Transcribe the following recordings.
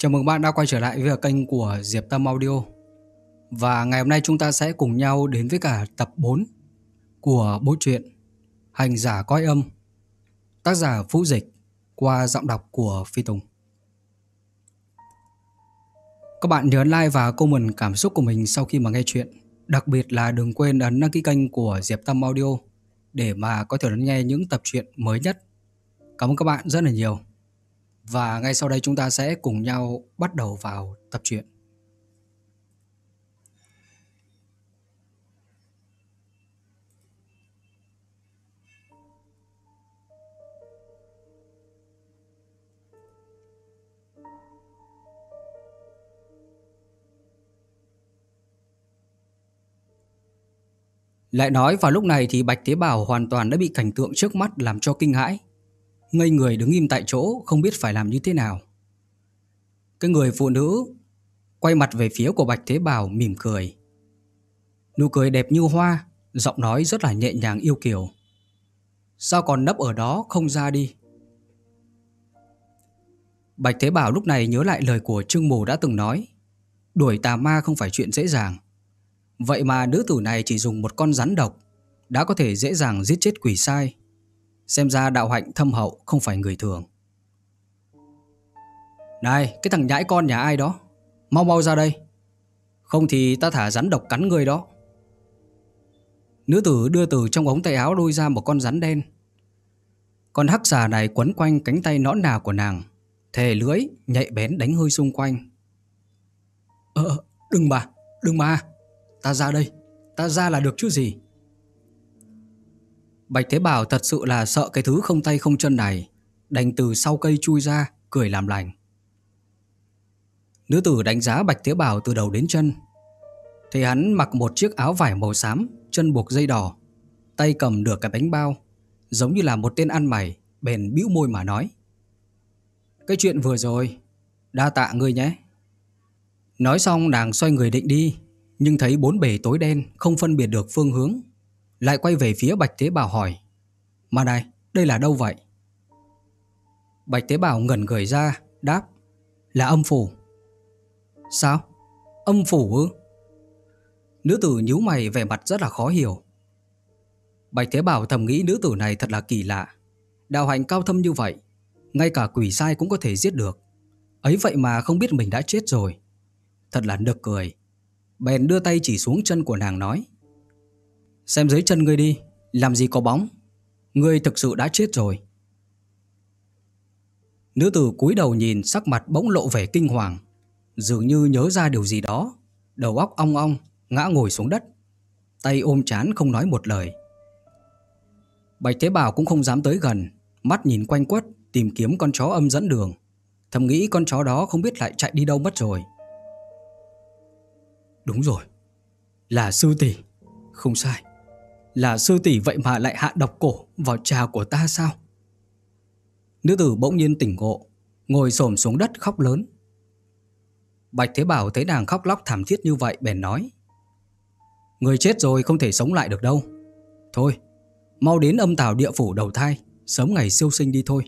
Chào mừng bạn đã quay trở lại với kênh của Diệp Tâm Audio Và ngày hôm nay chúng ta sẽ cùng nhau đến với cả tập 4 của bộ truyện Hành giả coi âm, Tác giả Phú Dịch qua giọng đọc của Phi Tùng Các bạn nhớ like và comment cảm xúc của mình sau khi mà nghe chuyện, Đặc biệt là đừng quên ấn đăng ký kênh của Diệp Tâm Audio để mà có thể đón nghe những tập truyện mới nhất. Cảm ơn các bạn rất là nhiều. Và ngay sau đây chúng ta sẽ cùng nhau bắt đầu vào tập truyện. Lại nói vào lúc này thì Bạch tế Bảo hoàn toàn đã bị cảnh tượng trước mắt làm cho kinh hãi. Ngây người đứng im tại chỗ không biết phải làm như thế nào. Cái người phụ nữ quay mặt về phía của Bạch Thế Bảo mỉm cười. Nụ cười đẹp như hoa, giọng nói rất là nhẹ nhàng yêu kiều. Sao còn nấp ở đó không ra đi? Bạch Thế Bảo lúc này nhớ lại lời của Trương Mù đã từng nói. Đuổi tà ma không phải chuyện dễ dàng. Vậy mà nữ tử này chỉ dùng một con rắn độc đã có thể dễ dàng giết chết quỷ sai. Xem ra đạo hạnh thâm hậu không phải người thường. Này, cái thằng nhãi con nhà ai đó? Mau mau ra đây. Không thì ta thả rắn độc cắn người đó. Nữ tử đưa từ trong ống tay áo đôi ra một con rắn đen. Con hắc xà này quấn quanh cánh tay nõn nà của nàng, thề lưỡi, nhạy bén đánh hơi xung quanh. Ờ, ờ, đừng mà, đừng mà. Ta ra đây Ta ra là được chứ gì Bạch Thế Bảo thật sự là sợ cái thứ không tay không chân này, Đành từ sau cây chui ra, Cười làm lành. Nữ tử đánh giá Bạch Thế Bảo từ đầu đến chân. Thì hắn mặc một chiếc áo vải màu xám, Chân buộc dây đỏ, Tay cầm được cái bánh bao, Giống như là một tên ăn mày, Bèn bĩu môi mà nói. Cái chuyện vừa rồi, Đa tạ ngươi nhé. Nói xong nàng xoay người định đi, nhưng thấy bốn bể tối đen không phân biệt được phương hướng. Lại quay về phía Bạch Tế Bảo hỏi. Mà này, đây là đâu vậy? Bạch Tế Bảo ngẩn người ra, đáp. Là âm phủ. Sao? Âm phủ ư? Nữ tử nhíu mày vẻ mặt rất là khó hiểu. Bạch Thế Bảo thầm nghĩ nữ tử này thật là kỳ lạ. Đạo hạnh cao thâm như vậy, ngay cả quỷ sai cũng có thể giết được. Ấy vậy mà không biết mình đã chết rồi. Thật là nực cười. Bèn đưa tay chỉ xuống chân của nàng nói Xem dưới chân ngươi đi, Làm gì có bóng. Ngươi thực sự đã chết rồi. Nữ tử cúi đầu nhìn, sắc mặt bỗng lộ vẻ kinh hoàng. Dường như nhớ ra điều gì đó. Đầu óc ong ong, Ngã ngồi xuống đất. Tay ôm chán không nói một lời. Bạch Thế Bảo cũng không dám tới gần, Mắt nhìn quanh quất, Tìm kiếm con chó âm dẫn đường. Thầm nghĩ con chó đó không biết lại chạy đi đâu mất rồi. Đúng rồi, Là sư tỷ. Không sai. Là sư tỷ vậy mà lại hạ độc cổ vào trà của ta sao? Nữ tử bỗng nhiên tỉnh ngộ Ngồi xổm xuống đất khóc lớn. Bạch Thế Bảo thấy nàng khóc lóc thảm thiết như vậy bèn nói Người chết rồi không thể sống lại được đâu. Thôi Mau đến âm tào địa phủ đầu thai Sớm ngày siêu sinh đi thôi.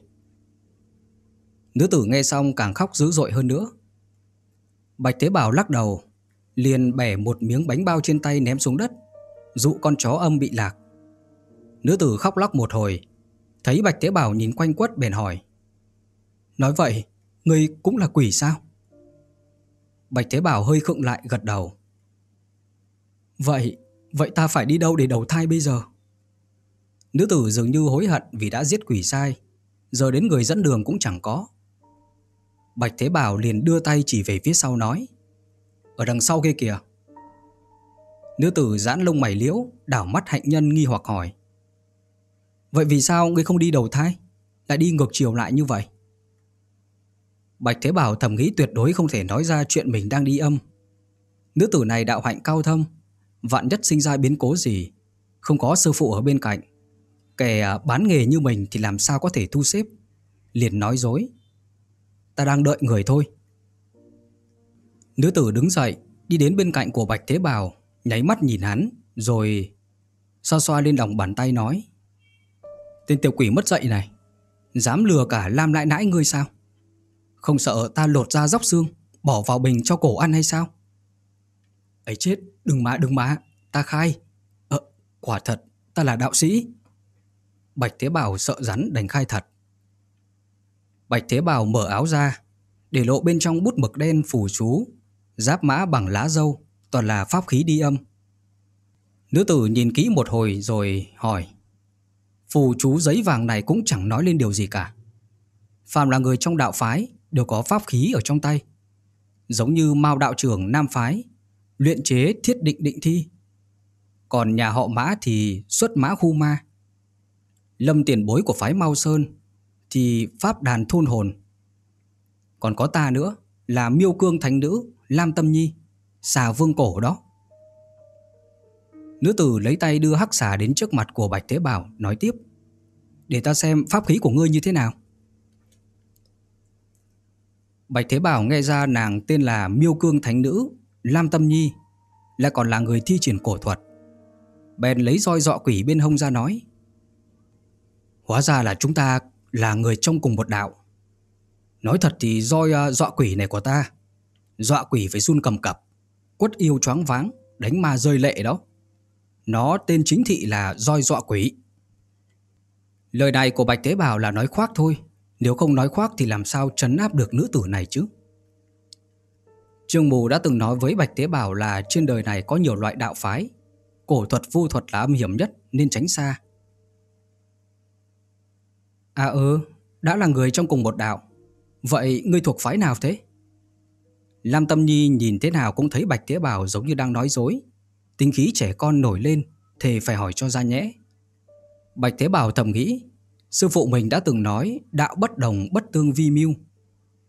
Nữ tử nghe xong càng khóc dữ dội hơn nữa. Bạch Thế Bảo lắc đầu liền bẻ một miếng bánh bao trên tay ném xuống đất, dụ con chó âm bị lạc. Nữ tử khóc lóc một hồi, thấy Bạch Tế Bảo nhìn quanh quất bèn hỏi. Nói vậy, ngươi cũng là quỷ sao? Bạch Thế Bảo hơi khựng lại gật đầu. Vậy, vậy ta phải đi đâu để đầu thai bây giờ? Nữ tử dường như hối hận vì đã giết quỷ sai, giờ đến người dẫn đường cũng chẳng có. Bạch Thế Bảo liền đưa tay chỉ về phía sau nói. Ở đằng sau kia kìa Nữ tử giãn lông mày liễu Đảo mắt hạnh nhân nghi hoặc hỏi. Vậy vì sao ngươi không đi đầu thai Lại đi ngược chiều lại như vậy? Bạch Thế Bảo thầm nghĩ tuyệt đối không thể nói ra chuyện mình đang đi âm. Nữ tử này đạo hạnh cao thâm Vạn nhất sinh ra biến cố gì Không có sư phụ ở bên cạnh Kẻ à, bán nghề như mình thì làm sao có thể thu xếp? Liền nói dối. Ta đang đợi người thôi. Nữ tử đứng dậy, đi đến bên cạnh của Bạch Thế bảo nháy mắt nhìn hắn, rồi xoa xoa lên lòng bàn tay nói. Tên tiểu quỷ mất dậy này, dám lừa cả Lam lại nãi ngươi sao? Không sợ ta lột ra dốc xương Bỏ vào bình cho cổ ăn hay sao ấy chết đừng mà đừng mà Ta khai Ờ quả thật ta là đạo sĩ Bạch Thế Bảo sợ rắn đành khai thật Bạch Thế Bảo mở áo ra Để lộ bên trong bút mực đen phủ chú Giáp mã bằng lá dâu Toàn là pháp khí đi âm. Nữ tử nhìn kỹ một hồi rồi hỏi, Phù chú giấy vàng này cũng chẳng nói lên điều gì cả. Phạm là người trong đạo phái Đều có pháp khí ở trong tay. Giống như Mao đạo trưởng Nam Phái, Luyện chế thiết định định thi. Còn nhà họ mã thì xuất mã khu ma. Lâm tiền bối của phái Mao Sơn Thì pháp đàn thôn hồn. Còn có ta nữa Là miêu cương thánh nữ Lam Tâm Nhi. Xà vương cổ đó. Nữ tử lấy tay đưa hắc xà đến trước mặt của Bạch Thế Bảo Nói tiếp, Để ta xem pháp khí của ngươi như thế nào. Bạch Thế Bảo nghe ra nàng tên là Miêu Cương Thánh Nữ, Lam Tâm Nhi, Lại còn là người thi triển cổ thuật. Bèn lấy roi dọ quỷ bên hông ra nói, Hóa ra là chúng ta là người trong cùng một đạo. Nói thật thì roi à, dọa quỷ này của ta, Dọa quỷ phải run cầm cập. Quất yêu choáng váng Đánh ma rơi lệ đó. Nó tên chính thị là roi dọa quỷ. Lời này của Bạch tế Bảo là nói khoác thôi Nếu không nói khoác thì làm sao trấn áp được nữ tử này chứ? Trương Mù đã từng nói với Bạch tế Bảo là trên đời này có nhiều loại đạo phái Cổ thuật vu thuật là âm hiểm nhất nên tránh xa. À ừ, đã là người trong cùng một đạo Vậy ngươi thuộc phái nào thế? Lam Tâm Nhi nhìn thế nào cũng thấy Bạch tế Bảo giống như đang nói dối. Tính khí trẻ con nổi lên, Thề phải hỏi cho ra nhẽ Bạch Thế Bảo thầm nghĩ, Sư phụ mình đã từng nói Đạo bất đồng, bất tương vi mưu.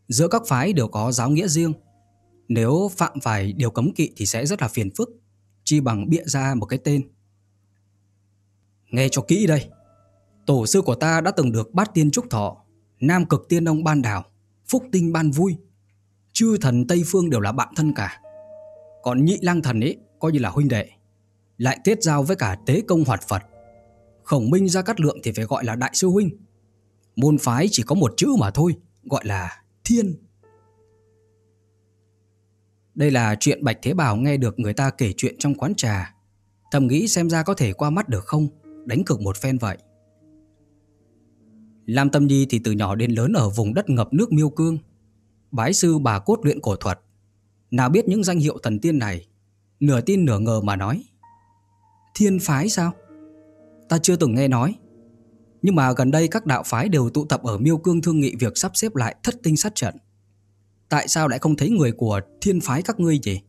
Giữa các phái đều có giáo nghĩa riêng. Nếu phạm phải điều cấm kỵ Thì sẽ rất là phiền phức, Chi bằng bịa ra một cái tên. Nghe cho kỹ đây, Tổ sư của ta đã từng được bát tiên trúc thọ, Nam cực tiên ông ban đảo, Phúc tinh ban vui Chư thần Tây Phương đều là bạn thân cả. Còn nhị lang thần ấy, Coi như là huynh đệ, Lại kết giao với cả tế công hoạt Phật. Khổng minh ra cắt lượng thì phải gọi là đại sư huynh. Môn phái chỉ có một chữ mà thôi, Gọi là thiên. Đây là chuyện Bạch Thế Bảo nghe được người ta kể chuyện trong quán trà. Thầm nghĩ xem ra có thể qua mắt được không? Đánh cược một phen vậy. Lam Tâm Nhi thì từ nhỏ đến lớn ở vùng đất ngập nước miêu cương. Bái sư bà cốt luyện cổ thuật Nào biết những danh hiệu thần tiên này, Nửa tin nửa ngờ mà nói, Thiên phái sao? Ta chưa từng nghe nói Nhưng mà gần đây các đạo phái đều tụ tập ở miêu cương thương nghị việc sắp xếp lại thất tinh sát trận Tại sao lại không thấy người của thiên phái các ngươi gì?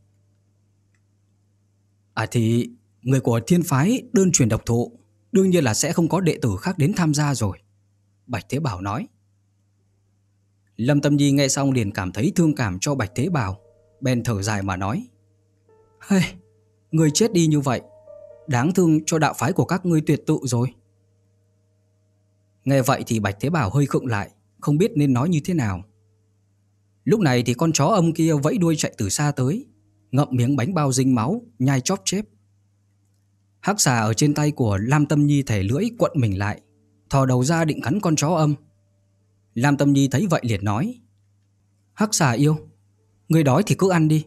À thì, người của thiên phái đơn truyền độc thụ, Đương nhiên là sẽ không có đệ tử khác đến tham gia rồi, Bạch Thế Bảo nói Lâm Tâm Nhi nghe xong liền cảm thấy thương cảm cho Bạch Thế Bảo. Bèn thở dài mà nói Hey, người chết đi như vậy Đáng thương cho đạo phái của các ngươi tuyệt tụ rồi. Nghe vậy thì Bạch Thế Bảo hơi khựng lại Không biết nên nói như thế nào. Lúc này thì con chó âm kia vẫy đuôi chạy từ xa tới Ngậm miếng bánh bao dinh máu Nhai chóp chép. Hắc xà ở trên tay của Lam Tâm Nhi thẻ lưỡi quận mình lại Thò đầu ra định cắn con chó âm. Lam Tâm Nhi thấy vậy liền nói, Hắc xà yêu Người đói thì cứ ăn đi,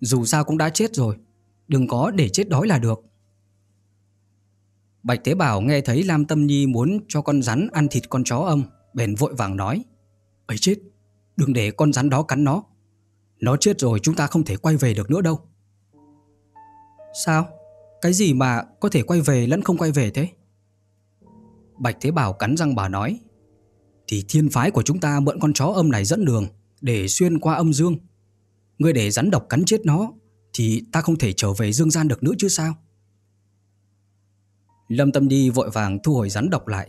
Dù sao cũng đã chết rồi, Đừng có để chết đói là được Bạch Thế Bảo nghe thấy Lam Tâm Nhi muốn cho con rắn ăn thịt con chó âm Bèn vội vàng nói, ấy chết, Đừng để con rắn đó cắn nó Nó chết rồi chúng ta không thể quay về được nữa đâu Sao? Cái gì mà có thể quay về lẫn không quay về thế? Bạch Thế Bảo cắn răng bà nói thì thiên phái của chúng ta mượn con chó âm này dẫn đường Để xuyên qua âm dương. Ngươi để rắn độc cắn chết nó, Thì ta không thể trở về dương gian được nữa chứ sao? Lâm Tâm Đi vội vàng thu hồi rắn độc lại,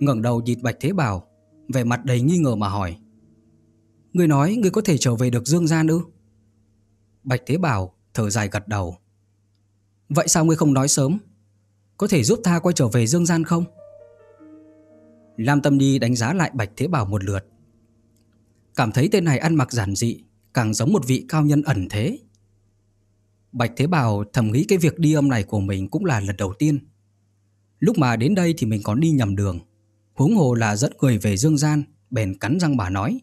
ngẩng đầu nhìn Bạch Thế Bảo, Vẻ mặt đầy nghi ngờ mà hỏi, Ngươi nói ngươi có thể trở về được dương gian ư? Bạch Thế Bảo thở dài gật đầu, Vậy sao ngươi không nói sớm? Có thể giúp ta quay trở về dương gian không? Lam Tâm Nhi đánh giá lại Bạch Thế Bảo một lượt. Cảm thấy tên này ăn mặc giản dị, càng giống một vị cao nhân ẩn thế. Bạch Thế Bảo thầm nghĩ cái việc đi âm này của mình cũng là lần đầu tiên. Lúc mà đến đây thì mình còn đi nhầm đường. Huống hồ là dẫn người về dương gian, bèn cắn răng bà nói.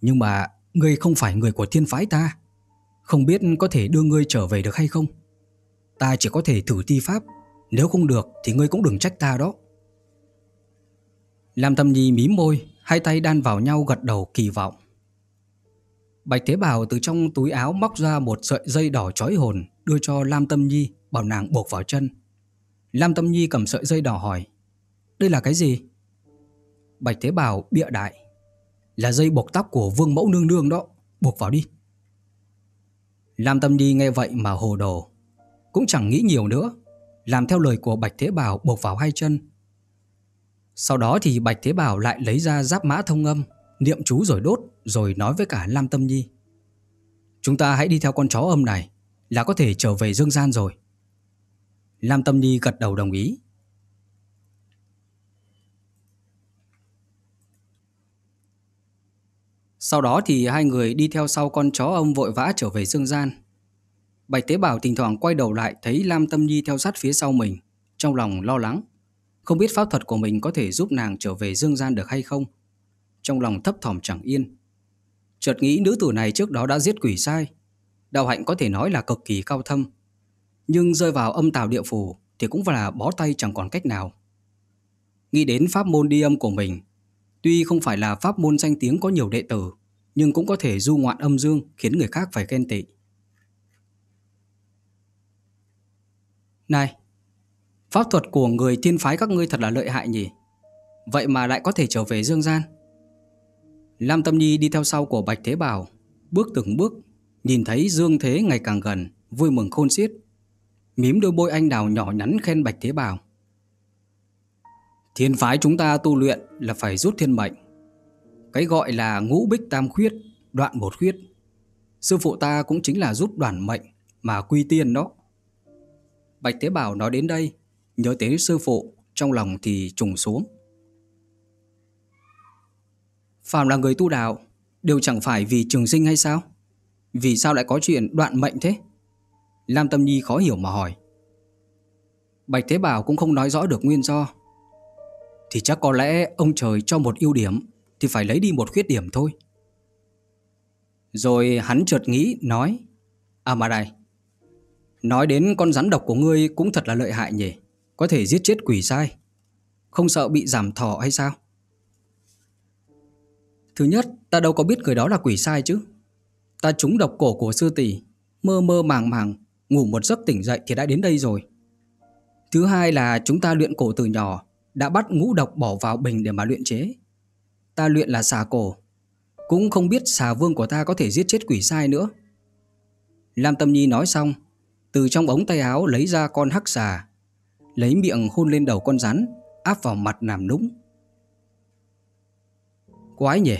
Nhưng mà ngươi không phải người của thiên phái ta Không biết có thể đưa ngươi trở về được hay không Ta chỉ có thể thử thi pháp Nếu không được thì ngươi cũng đừng trách ta đó Lam Tâm Nhi mím môi, Hai tay đan vào nhau gật đầu kỳ vọng Bạch Thế Bảo từ trong túi áo móc ra một sợi dây đỏ chói hồn, đưa cho Lam Tâm Nhi, bảo nàng buộc vào chân. Lam Tâm Nhi cầm sợi dây đỏ hỏi, Đây là cái gì? Bạch Thế Bảo bịa đại, Là dây buộc tóc của vương mẫu nương nương đó, Buộc vào đi Lam Tâm Nhi nghe vậy mà hồ đồ, Cũng chẳng nghĩ nhiều nữa Làm theo lời của Bạch Thế Bảo buộc vào hai chân sau đó thì Bạch Thế Bảo lại lấy ra giáp mã thông âm Niệm chú rồi đốt Rồi nói với cả Lam Tâm Nhi Chúng ta hãy đi theo con chó âm này Là có thể trở về dương gian rồi Lam Tâm Nhi gật đầu đồng ý Sau đó thì hai người đi theo sau con chó âm vội vã trở về dương gian. Bạch Tế Bảo thỉnh thoảng quay đầu lại thấy Lam Tâm Nhi theo sát phía sau mình, trong lòng lo lắng. Không biết pháp thuật của mình có thể giúp nàng trở về dương gian được hay không. Trong lòng thấp thỏm chẳng yên. Chợt nghĩ nữ tử này trước đó đã giết quỷ sai. Đạo hạnh có thể nói là cực kỳ cao thâm. Nhưng rơi vào âm tào địa phủ thì cũng là bó tay chẳng còn cách nào. Nghĩ đến pháp môn đi âm của mình, Tuy không phải là pháp môn danh tiếng có nhiều đệ tử, nhưng cũng có thể du ngoạn âm dương khiến người khác phải ghen tị. Này, pháp thuật của người thiên phái các ngươi thật là lợi hại nhỉ? Vậy mà lại có thể trở về dương gian. Lam Tâm Nhi đi theo sau của Bạch Thế Bảo, bước từng bước, nhìn thấy dương thế ngày càng gần, vui mừng khôn xiết. Mím đôi bôi anh đào nhỏ nhắn khen Bạch Thế Bảo. Thiên phái chúng ta tu luyện là phải rút thiên mệnh. Cái gọi là ngũ bích tam khuyết, đoạn một khuyết. Sư phụ ta cũng chính là rút đoàn mệnh mà quy tiên đó. Bạch Tế Bảo nói đến đây, nhớ tới sư phụ, trong lòng thì trùng xuống. Phạm là người tu đạo, đều chẳng phải vì trường sinh hay sao? Vì sao lại có chuyện đoạn mệnh thế? Lam Tâm Nhi khó hiểu mà hỏi. Bạch Thế Bảo cũng không nói rõ được nguyên do thì chắc có lẽ ông trời cho một ưu điểm Thì phải lấy đi một khuyết điểm thôi Rồi hắn chợt nghĩ nói À mà này Nói đến con rắn độc của ngươi cũng thật là lợi hại nhỉ có thể giết chết quỷ sai Không sợ bị giảm thọ hay sao Thứ nhất ta đâu có biết người đó là quỷ sai chứ Ta trúng độc cổ của sư tỷ Mơ mơ màng màng Ngủ một giấc tỉnh dậy thì đã đến đây rồi Thứ hai là chúng ta luyện cổ từ nhỏ đã bắt ngũ độc bỏ vào bình để mà luyện chế. Ta luyện là xà cổ, cũng không biết xà vương của ta có thể giết chết quỷ sai nữa. Lam Tâm Nhi nói xong, từ trong ống tay áo lấy ra con hắc xà, lấy miệng hôn lên đầu con rắn, áp vào mặt làm nũng. Quái nhỉ,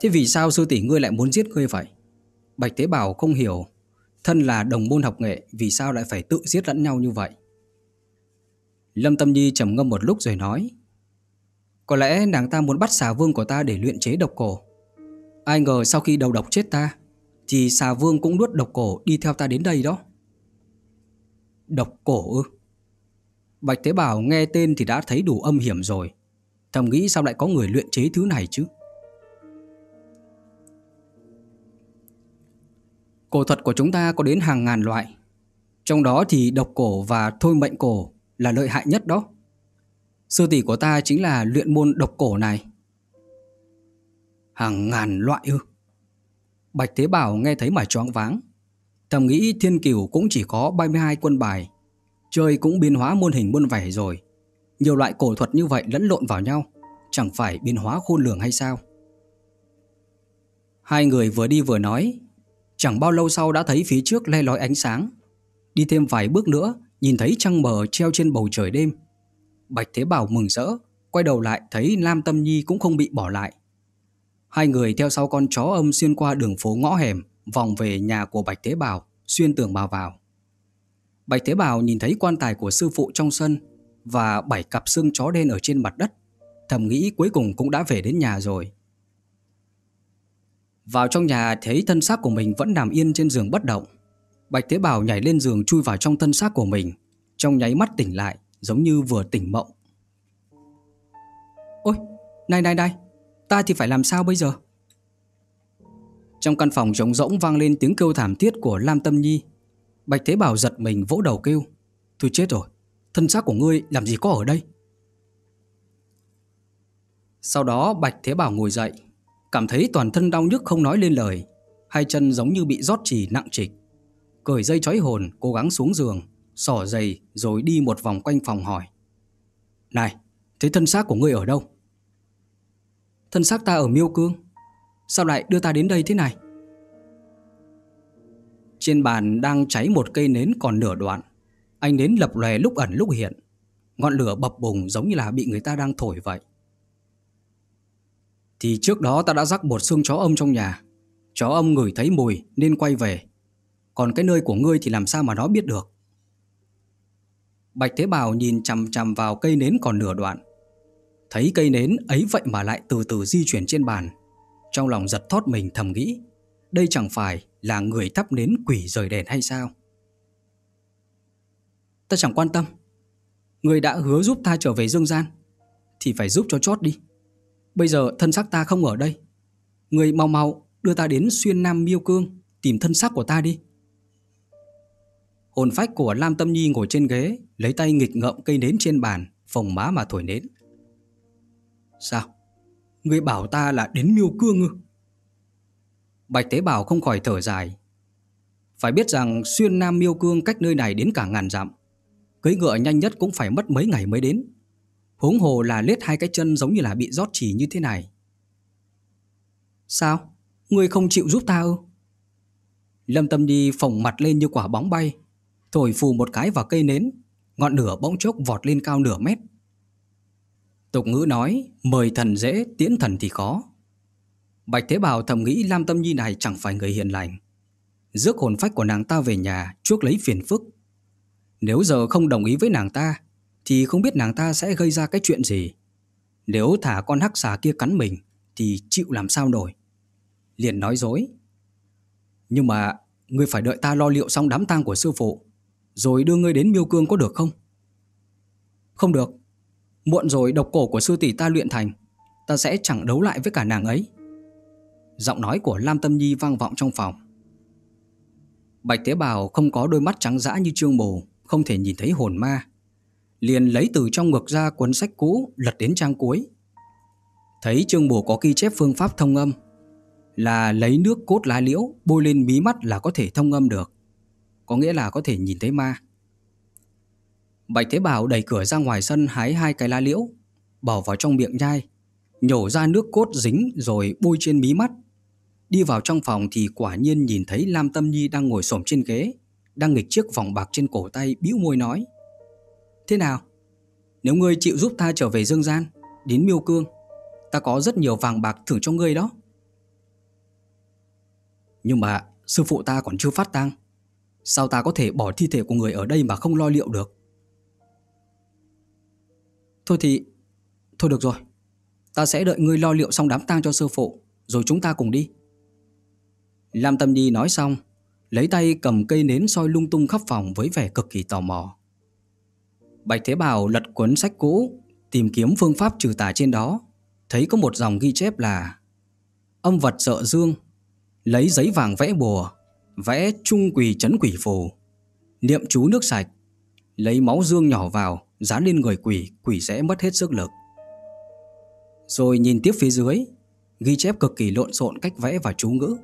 thế vì sao sư tỷ ngươi lại muốn giết ngươi vậy? Bạch Tế Bảo không hiểu, thân là đồng môn học nghệ vì sao lại phải tự giết lẫn nhau như vậy. Lâm Tâm Nhi trầm ngâm một lúc rồi nói Có lẽ nàng ta muốn bắt xà vương của ta để luyện chế độc cổ Ai ngờ sau khi đầu độc chết ta Thì xà vương cũng nuốt độc cổ đi theo ta đến đây đó Độc cổ ư Bạch Thế Bảo nghe tên thì đã thấy đủ âm hiểm rồi Thầm nghĩ sao lại có người luyện chế thứ này chứ Cổ thuật của chúng ta có đến hàng ngàn loại Trong đó thì độc cổ và thôi mệnh cổ là lợi hại nhất đó. Sư tỷ của ta chính là luyện môn độc cổ này. Hàng ngàn loại ư. Bạch Thế Bảo nghe thấy mà choáng váng. Thầm nghĩ thiên cửu cũng chỉ có 32 quân bài. Chơi cũng biến hóa môn hình muôn vẻ rồi. Nhiều loại cổ thuật như vậy lẫn lộn vào nhau. Chẳng phải biến hóa khôn lường hay sao? Hai người vừa đi vừa nói. Chẳng bao lâu sau đã thấy phía trước le lói ánh sáng. Đi thêm vài bước nữa nhìn thấy trăng mờ treo trên bầu trời đêm. Bạch Thế Bảo mừng rỡ, quay đầu lại thấy Lam Tâm Nhi cũng không bị bỏ lại. Hai người theo sau con chó âm xuyên qua đường phố ngõ hẻm, vòng về nhà của Bạch Thế Bảo, xuyên tường mà vào. Bạch Thế Bảo nhìn thấy quan tài của sư phụ trong sân và bảy cặp xương chó đen ở trên mặt đất, thầm nghĩ cuối cùng cũng đã về đến nhà rồi. Vào trong nhà thấy thân xác của mình vẫn nằm yên trên giường bất động. Bạch Thế Bảo nhảy lên giường chui vào trong thân xác của mình, trong nháy mắt tỉnh lại, giống như vừa tỉnh mộng. Ôi, này này này, ta thì phải làm sao bây giờ? Trong căn phòng trống rỗng vang lên tiếng kêu thảm thiết của Lam Tâm Nhi. Bạch Thế Bảo giật mình vỗ đầu kêu. Thôi chết rồi, thân xác của ngươi làm gì có ở đây? Sau đó Bạch Thế Bảo ngồi dậy, cảm thấy toàn thân đau nhức không nói lên lời, hai chân giống như bị rót chỉ nặng trịch. Cởi dây trói hồn, cố gắng xuống giường, xỏ giày rồi đi một vòng quanh phòng hỏi. Này, thế thân xác của ngươi ở đâu? Thân xác ta ở Miêu Cương. Sao lại đưa ta đến đây thế này? Trên bàn đang cháy một cây nến còn nửa đoạn. Anh nến lập lòe lúc ẩn lúc hiện. Ngọn lửa bập bùng giống như là bị người ta đang thổi vậy. Thì trước đó ta đã rắc bột xương chó ông trong nhà. Chó ông ngửi thấy mùi nên quay về. Còn cái nơi của ngươi thì làm sao mà nó biết được? Bạch Thế Bảo nhìn chằm chằm vào cây nến còn nửa đoạn. Thấy cây nến ấy vậy mà lại từ từ di chuyển trên bàn. Trong lòng giật thót mình thầm nghĩ. Đây chẳng phải là người thắp nến quỷ rời đèn hay sao? Ta chẳng quan tâm. Người đã hứa giúp ta trở về dương gian thì phải giúp cho chót đi. Bây giờ thân xác ta không ở đây. Người mau mau đưa ta đến xuyên nam miêu cương tìm thân xác của ta đi. Hồn phách của Lam Tâm Nhi ngồi trên ghế, lấy tay nghịch ngợm cây nến trên bàn, phồng má mà thổi nến. Sao? Người bảo ta là đến miêu cương ư? Bạch Tế Bảo không khỏi thở dài. Phải biết rằng xuyên Nam miêu cương cách nơi này đến cả ngàn dặm. Cưới ngựa nhanh nhất cũng phải mất mấy ngày mới đến. Huống hồ là lết hai cái chân giống như là bị rót chỉ như thế này. Sao? Ngươi không chịu giúp ta ư? Lâm Tâm Nhi phồng mặt lên như quả bóng bay, thổi phù một cái vào cây nến, ngọn lửa bỗng chốc vọt lên cao nửa mét. Tục ngữ nói, mời thần dễ, tiễn thần thì khó. Bạch Thế Bảo thầm nghĩ Lam Tâm Nhi này chẳng phải người hiền lành. Rước hồn phách của nàng ta về nhà, chuốc lấy phiền phức. Nếu giờ không đồng ý với nàng ta, thì không biết nàng ta sẽ gây ra cái chuyện gì. Nếu thả con hắc xà kia cắn mình, thì chịu làm sao nổi. Liền nói dối. Nhưng mà, ngươi phải đợi ta lo liệu xong đám tang của sư phụ, rồi đưa ngươi đến miêu cương có được không? Không được. Muộn rồi độc cổ của sư tỷ ta luyện thành, ta sẽ chẳng đấu lại với cả nàng ấy. Giọng nói của Lam Tâm Nhi vang vọng trong phòng. Bạch Tế Bào không có đôi mắt trắng dã như trương bồ, không thể nhìn thấy hồn ma. Liền lấy từ trong ngực ra cuốn sách cũ, lật đến trang cuối. Thấy trương bồ có ghi chép phương pháp thông âm, là lấy nước cốt lá liễu bôi lên mí mắt là có thể thông âm được. Có nghĩa là có thể nhìn thấy ma. Bạch Thế Bảo đẩy cửa ra ngoài sân hái hai cái lá liễu, bỏ vào trong miệng nhai, nhổ ra nước cốt dính rồi bôi trên mí mắt. Đi vào trong phòng thì quả nhiên nhìn thấy Lam Tâm Nhi đang ngồi xổm trên ghế, đang nghịch chiếc vòng bạc trên cổ tay bĩu môi nói. Thế nào? Nếu ngươi chịu giúp ta trở về dương gian, đến miêu cương, ta có rất nhiều vàng bạc thưởng cho ngươi đó. Nhưng mà sư phụ ta còn chưa phát tang Sao ta có thể bỏ thi thể của người ở đây mà không lo liệu được Thôi thì Thôi được rồi Ta sẽ đợi ngươi lo liệu xong đám tang cho sư phụ Rồi chúng ta cùng đi Lam Tâm Nhi nói xong, Lấy tay cầm cây nến soi lung tung khắp phòng Với vẻ cực kỳ tò mò. Bạch Thế Bảo lật cuốn sách cũ, Tìm kiếm phương pháp trừ tà trên đó, Thấy có một dòng ghi chép là Âm vật sợ dương, Lấy giấy vàng vẽ bùa, Vẽ trung quỳ chấn quỷ phù, Niệm chú nước sạch, Lấy máu dương nhỏ vào, Dán lên người quỷ Quỷ sẽ mất hết sức lực. Rồi nhìn tiếp phía dưới, Ghi chép cực kỳ lộn xộn cách vẽ và chú ngữ.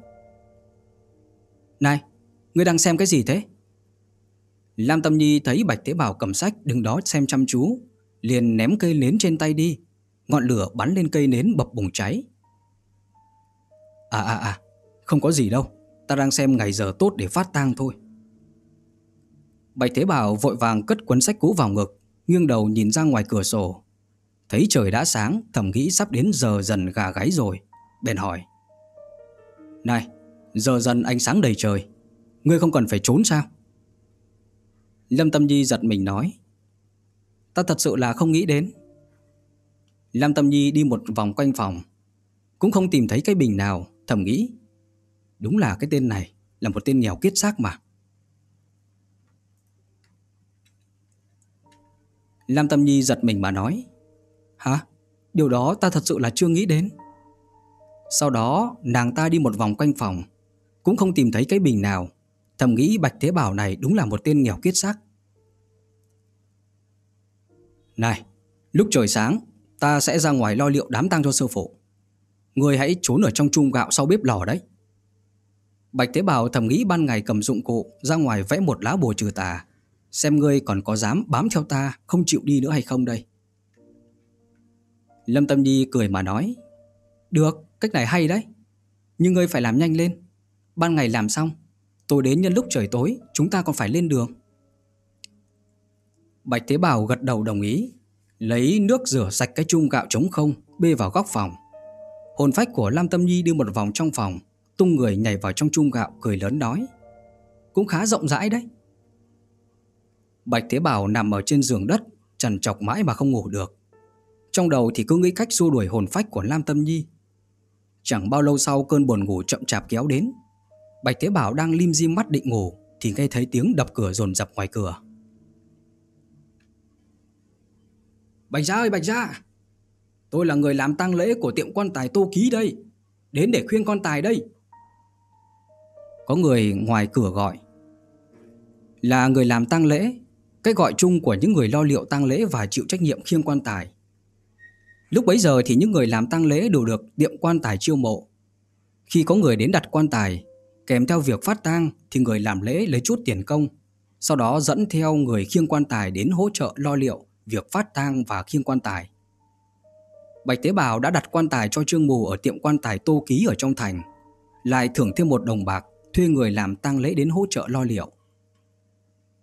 Này, Ngươi đang xem cái gì thế? Lam Tâm Nhi thấy Bạch Tế Bảo cầm sách Đứng đó xem chăm chú, Liền ném cây nến trên tay đi. Ngọn lửa bắn lên cây nến bập bùng cháy. À à à Không có gì đâu, Ta đang xem ngày giờ tốt để phát tang thôi. Bạch Thế Bảo vội vàng cất cuốn sách cũ vào ngực, Nghiêng đầu nhìn ra ngoài cửa sổ. Thấy trời đã sáng, Thầm nghĩ sắp đến giờ dần gà gáy rồi, Bèn hỏi. Này Giờ dần ánh sáng đầy trời. Ngươi không cần phải trốn sao? Lâm Tâm Nhi giật mình nói. Ta thật sự là không nghĩ đến. Lâm Tâm Nhi đi một vòng quanh phòng, Cũng không tìm thấy cái bình nào, Thầm nghĩ. Đúng là cái tên này là một tên nghèo kiết xác mà. Lâm Tâm Nhi giật mình mà nói. Hả? Điều đó ta thật sự là chưa nghĩ đến. Sau đó, nàng ta đi một vòng quanh phòng cũng không tìm thấy cái bình nào. Thầm nghĩ Bạch Thế Bảo này đúng là một tên nghèo kiết xác. Này Lúc trời sáng Ta sẽ ra ngoài lo liệu đám tang cho sư phụ. Người hãy trốn ở trong chung gạo sau bếp lò đấy. Bạch Thế Bảo thầm nghĩ ban ngày cầm dụng cụ Ra ngoài vẽ một lá bùa trừ tà. Xem ngươi còn có dám bám theo ta Không chịu đi nữa hay không đây. Lâm Tâm Nhi cười mà nói Được, cách này hay đấy. Nhưng ngươi phải làm nhanh lên. Ban ngày làm xong Tôi đến nhân lúc trời tối, Chúng ta còn phải lên đường. Bạch Thế Bảo gật đầu đồng ý, Lấy nước rửa sạch cái chung gạo trống không, Bê vào góc phòng. Hồn phách của Lam Tâm Nhi đưa một vòng trong phòng, Tung người nhảy vào trong chung gạo, cười lớn nói, Cũng khá rộng rãi đấy. Bạch Thế Bảo nằm ở trên giường đất Trần chọc mãi mà không ngủ được. Trong đầu thì cứ nghĩ cách xua đuổi hồn phách của Lam Tâm Nhi. Chẳng bao lâu sau cơn buồn ngủ chậm chạp kéo đến Bạch Thế Bảo đang lim dim mắt định ngủ Thì nghe thấy tiếng đập cửa dồn dập ngoài cửa. Bạch Gia ơi, Bạch Gia, Tôi là người làm tang lễ của tiệm quan tài Tô Ký đây, Đến để khuyên con tài đây. Có người ngoài cửa gọi, Là người làm tang lễ, cái gọi chung của những người lo liệu tang lễ Và chịu trách nhiệm khiêng quan tài. Lúc bấy giờ thì những người làm tang lễ đều được tiệm quan tài chiêu mộ. Khi có người đến đặt quan tài Kèm theo việc phát tang Thì người làm lễ lấy chút tiền công Sau đó dẫn theo người khiêng quan tài đến hỗ trợ lo liệu Việc phát tang và khiêng quan tài Bạch Tế Bảo đã đặt quan tài cho Trương Mù ở tiệm quan tài Tô Ký ở trong thành, lại thưởng thêm một đồng bạc thuê người làm tang lễ đến hỗ trợ lo liệu.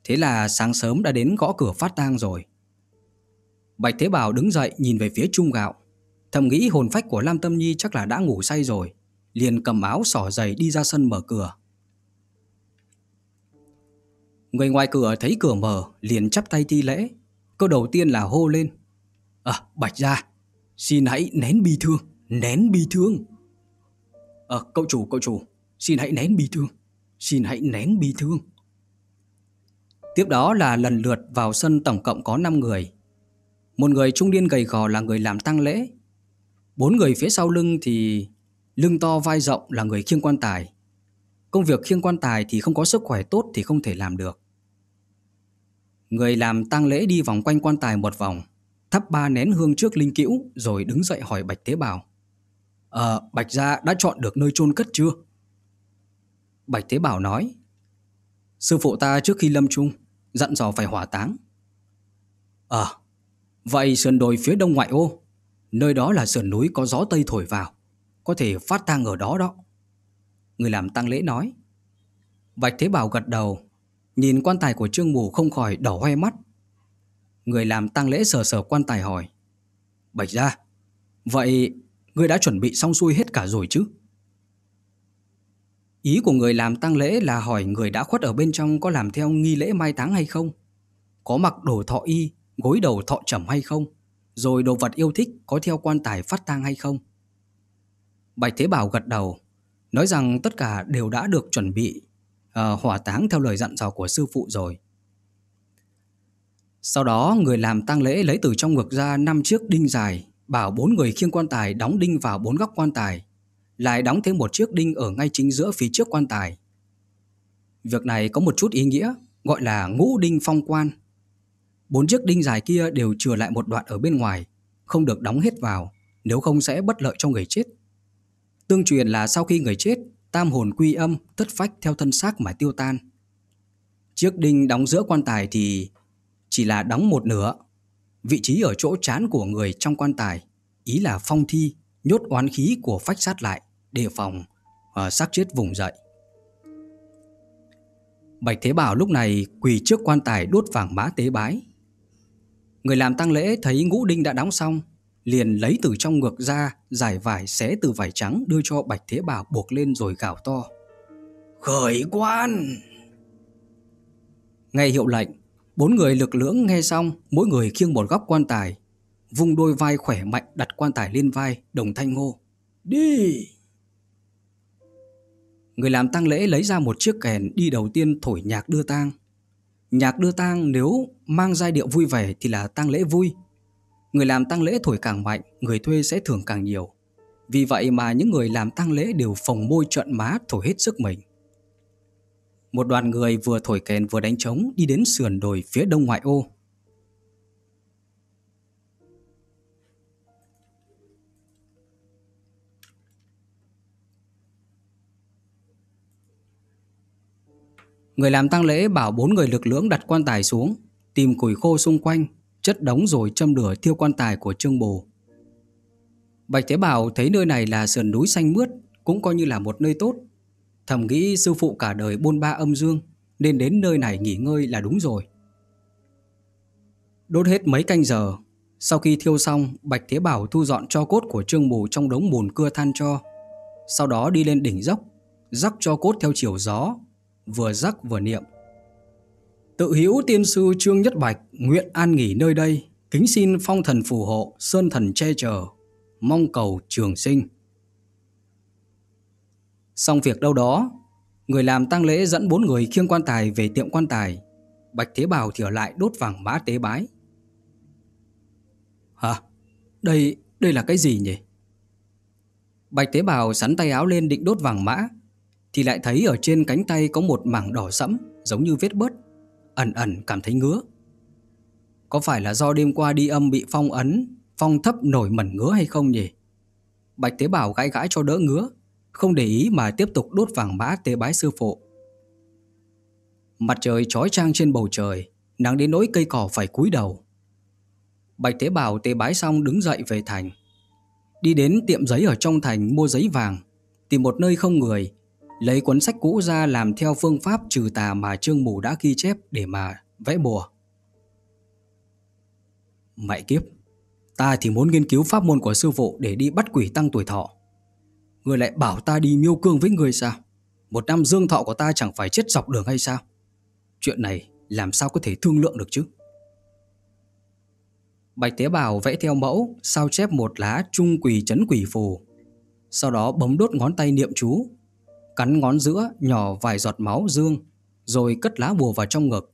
Thế là sáng sớm đã đến gõ cửa phát tang rồi. Bạch Thế Bảo đứng dậy nhìn về phía Trung Gạo, thầm nghĩ hồn phách của Lam Tâm Nhi chắc là đã ngủ say rồi, liền cầm áo xỏ giày đi ra sân mở cửa. Người ngoài cửa thấy cửa mở liền chắp tay thi lễ, câu đầu tiên là hô lên. À, Bạch gia Xin hãy nén bi thương, nén bi thương. À, cậu chủ, cậu chủ, xin hãy nén bi thương, xin hãy nén bi thương. Tiếp đó là lần lượt vào sân tổng cộng có 5 người. Một người trung niên gầy gò là người làm tang lễ. Bốn người phía sau lưng thì lưng to vai rộng là người khiêng quan tài. Công việc khiêng quan tài thì không có sức khỏe tốt thì không thể làm được. Người làm tang lễ đi vòng quanh quan tài một vòng thắp ba nén hương trước linh cữu rồi đứng dậy hỏi Bạch Tế Bào. Ờ, Bạch Gia đã chọn được nơi chôn cất chưa? Bạch Tế Bảo nói, Sư phụ ta trước khi lâm chung, dặn dò phải hỏa táng. Ờ, vậy sườn đồi phía đông ngoại ô, nơi đó là sườn núi có gió tây thổi vào, có thể phát tang ở đó đó. Người làm tang lễ nói. Bạch Thế Bảo gật đầu, nhìn quan tài của Trương Mù không khỏi đỏ hoe mắt, Người làm tang lễ sờ sờ quan tài hỏi. Bạch ra Vậy người đã chuẩn bị xong xuôi hết cả rồi chứ? Ý của người làm tang lễ là hỏi người đã khuất ở bên trong có làm theo nghi lễ mai táng hay không? Có mặc đồ thọ y, gối đầu thọ trầm hay không? Rồi đồ vật yêu thích có theo quan tài phát tang hay không? Bạch Thế Bảo gật đầu Nói rằng tất cả đều đã được chuẩn bị uh, hỏa táng theo lời dặn dò của sư phụ rồi sau đó người làm tang lễ lấy từ trong ngực ra năm chiếc đinh dài, bảo bốn người khiêng quan tài đóng đinh vào bốn góc quan tài, lại đóng thêm một chiếc đinh ở ngay chính giữa phía trước quan tài. Việc này có một chút ý nghĩa, gọi là ngũ đinh phong quan. Bốn chiếc đinh dài kia đều chừa lại một đoạn ở bên ngoài, không được đóng hết vào, nếu không sẽ bất lợi cho người chết. Tương truyền là sau khi người chết, tam hồn quy âm, thất phách theo thân xác mà tiêu tan. Chiếc đinh đóng giữa quan tài thì chỉ là đóng một nửa. Vị trí ở chỗ chán của người trong quan tài, ý là phong thi, nhốt oán khí của phách sát lại, đề phòng và xác chết vùng dậy. Bạch Thế Bảo lúc này quỳ trước quan tài đốt vàng mã tế bái. Người làm tăng lễ thấy ngũ đinh đã đóng xong, liền lấy từ trong ngực ra giải vải xé từ vải trắng đưa cho Bạch Thế Bảo buộc lên rồi gào to. Khởi quan! nghe hiệu lệnh, Bốn người lực lưỡng nghe xong, mỗi người khiêng một góc quan tài, vung đôi vai khỏe mạnh đặt quan tài lên vai, đồng thanh hô. Đi! Người làm tang lễ lấy ra một chiếc kèn đi đầu tiên thổi nhạc đưa tang. Nhạc đưa tang nếu mang giai điệu vui vẻ thì là tang lễ vui. Người làm tăng lễ thổi càng mạnh, người thuê sẽ thưởng càng nhiều. Vì vậy mà những người làm tăng lễ đều phồng môi trợn má thổi hết sức mình. Một đoàn người vừa thổi kèn vừa đánh trống đi đến sườn đồi phía đông ngoại ô. Người làm tăng lễ bảo bốn người lực lưỡng đặt quan tài xuống, tìm củi khô xung quanh, chất đống rồi châm lửa thiêu quan tài của Trương Bồ. Bạch Thế Bảo thấy nơi này là sườn núi xanh mướt, cũng coi như là một nơi tốt. Thầm nghĩ sư phụ cả đời bôn ba âm dương, nên đến nơi này nghỉ ngơi là đúng rồi. Đốt hết mấy canh giờ, sau khi thiêu xong, Bạch Thế Bảo thu dọn cho cốt của Trương bồ trong đống bùn cưa than cho. Sau đó đi lên đỉnh dốc, rắc cho cốt theo chiều gió, vừa rắc vừa niệm. Tự hữu tiên sư Trương Nhất Bạch nguyện an nghỉ nơi đây, kính xin phong thần phù hộ, sơn thần che chở, mong cầu trường sinh. Xong việc đâu đó, người làm tang lễ dẫn bốn người khiêng quan tài về tiệm quan tài. Bạch Thế Bảo thì ở lại đốt vàng mã tế bái. Hả? Đây, đây là cái gì nhỉ? Bạch Thế Bảo sắn tay áo lên định đốt vàng mã, thì lại thấy ở trên cánh tay có một mảng đỏ sẫm giống như vết bớt, ẩn ẩn cảm thấy ngứa. Có phải là do đêm qua đi âm bị phong ấn, phong thấp nổi mẩn ngứa hay không nhỉ? Bạch Tế bào gãi gãi cho đỡ ngứa, không để ý mà tiếp tục đốt vàng mã tế bái sư phụ. Mặt trời trói trang trên bầu trời, nắng đến nỗi cây cỏ phải cúi đầu. Bạch Tế bào tế bái xong đứng dậy về thành. Đi đến tiệm giấy ở trong thành mua giấy vàng, tìm một nơi không người, lấy cuốn sách cũ ra làm theo phương pháp trừ tà mà Trương Mù đã ghi chép để mà vẽ bùa. Mẹ kiếp, ta thì muốn nghiên cứu pháp môn của sư phụ để đi bắt quỷ tăng tuổi thọ. Người lại bảo ta đi miêu cương với người sao? Một năm dương thọ của ta chẳng phải chết dọc đường hay sao? Chuyện này làm sao có thể thương lượng được chứ? Bạch Tế Bào vẽ theo mẫu, sao chép một lá trung quỷ chấn quỷ phù. Sau đó bấm đốt ngón tay niệm chú, cắn ngón giữa nhỏ vài giọt máu dương, rồi cất lá bùa vào trong ngực.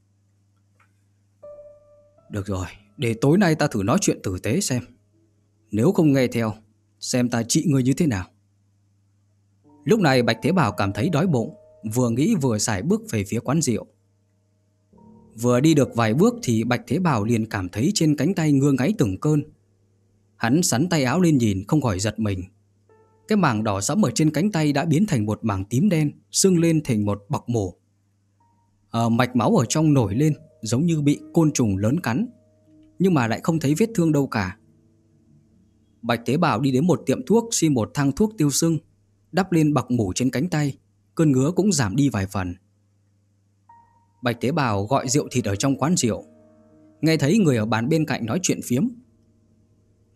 Được rồi, để tối nay ta thử nói chuyện tử tế xem. Nếu không nghe theo, xem ta trị người như thế nào. Lúc này Bạch Thế Bảo cảm thấy đói bụng, vừa nghĩ vừa xài bước về phía quán rượu. Vừa đi được vài bước thì Bạch Thế Bảo liền cảm thấy trên cánh tay ngương ngáy từng cơn. Hắn sắn tay áo lên nhìn không khỏi giật mình. Cái mảng đỏ sẫm ở trên cánh tay đã biến thành một mảng tím đen, sưng lên thành một bọc mổ. À, mạch máu ở trong nổi lên, giống như bị côn trùng lớn cắn, nhưng mà lại không thấy vết thương đâu cả. Bạch Thế Bảo đi đến một tiệm thuốc xin một thang thuốc tiêu sưng, đắp lên bọc mủ trên cánh tay, cơn ngứa cũng giảm đi vài phần. Bạch Tế Bào gọi rượu thịt ở trong quán rượu. Nghe thấy người ở bàn bên cạnh nói chuyện phiếm.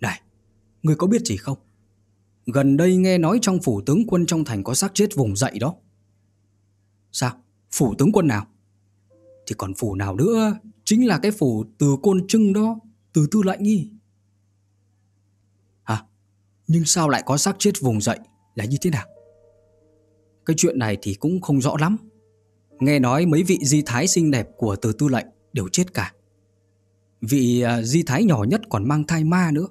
Này, người có biết gì không? Gần đây nghe nói trong phủ tướng quân trong thành có xác chết vùng dậy đó. Sao? Phủ tướng quân nào? Thì còn phủ nào nữa? Chính là cái phủ từ côn trưng đó, từ tư lệnh nghi. Hả? Nhưng sao lại có xác chết vùng dậy là như thế nào? Cái chuyện này thì cũng không rõ lắm. Nghe nói mấy vị di thái xinh đẹp của từ tư lệnh đều chết cả. Vị à, di thái nhỏ nhất còn mang thai ma nữa.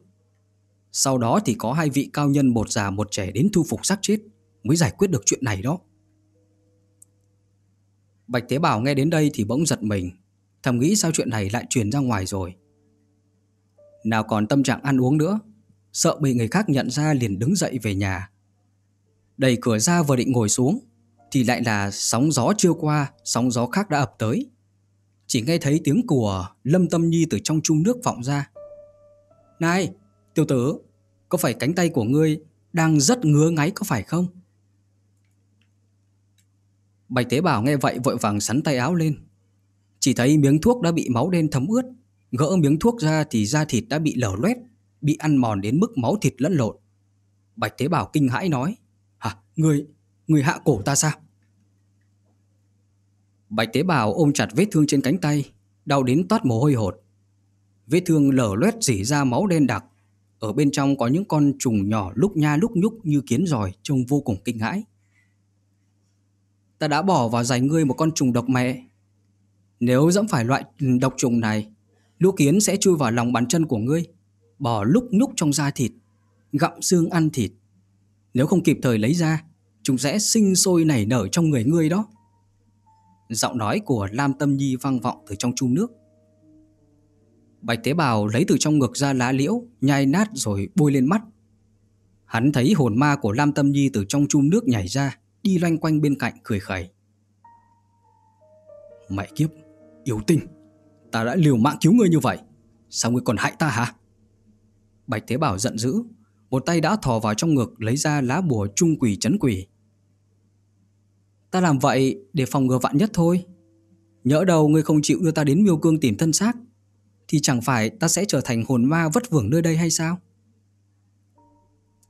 Sau đó thì có hai vị cao nhân một già một trẻ đến thu phục xác chết mới giải quyết được chuyện này đó. Bạch Tế Bảo nghe đến đây thì bỗng giật mình, thầm nghĩ sao chuyện này lại truyền ra ngoài rồi. Nào còn tâm trạng ăn uống nữa, sợ bị người khác nhận ra liền đứng dậy về nhà. Đẩy cửa ra vừa định ngồi xuống thì lại là sóng gió chưa qua, sóng gió khác đã ập tới. Chỉ nghe thấy tiếng của Lâm Tâm Nhi từ trong chung nước vọng ra. Này, tiểu tử, có phải cánh tay của ngươi đang rất ngứa ngáy có phải không? Bạch Tế Bảo nghe vậy vội vàng sắn tay áo lên. Chỉ thấy miếng thuốc đã bị máu đen thấm ướt. Gỡ miếng thuốc ra thì da thịt đã bị lở loét, bị ăn mòn đến mức máu thịt lẫn lộn. Bạch Tế Bảo kinh hãi nói. Hả? Ngươi, ngươi hạ cổ ta sao? Bạch Tế bào ôm chặt vết thương trên cánh tay, đau đến toát mồ hôi hột. Vết thương lở loét dỉ ra máu đen đặc, ở bên trong có những con trùng nhỏ lúc nha lúc nhúc như kiến giỏi trông vô cùng kinh hãi. Ta đã bỏ vào giày ngươi một con trùng độc mẹ. Nếu dẫm phải loại độc trùng này, lũ kiến sẽ chui vào lòng bàn chân của ngươi, bỏ lúc nhúc trong da thịt, gặm xương ăn thịt, Nếu không kịp thời lấy ra, chúng sẽ sinh sôi nảy nở trong người ngươi đó. Giọng nói của Lam Tâm Nhi vang vọng từ trong chung nước. Bạch tế bào lấy từ trong ngực ra lá liễu, nhai nát rồi bôi lên mắt. Hắn thấy hồn ma của Lam Tâm Nhi từ trong chum nước nhảy ra, đi loanh quanh bên cạnh cười khẩy. Mẹ kiếp, yếu tinh, ta đã liều mạng cứu ngươi như vậy, sao ngươi còn hại ta hả? Bạch tế Bảo giận dữ, một tay đã thò vào trong ngực lấy ra lá bùa trung quỷ chấn quỷ. Ta làm vậy để phòng ngừa vạn nhất thôi. Nhỡ đầu ngươi không chịu đưa ta đến miêu cương tìm thân xác, thì chẳng phải ta sẽ trở thành hồn ma vất vưởng nơi đây hay sao?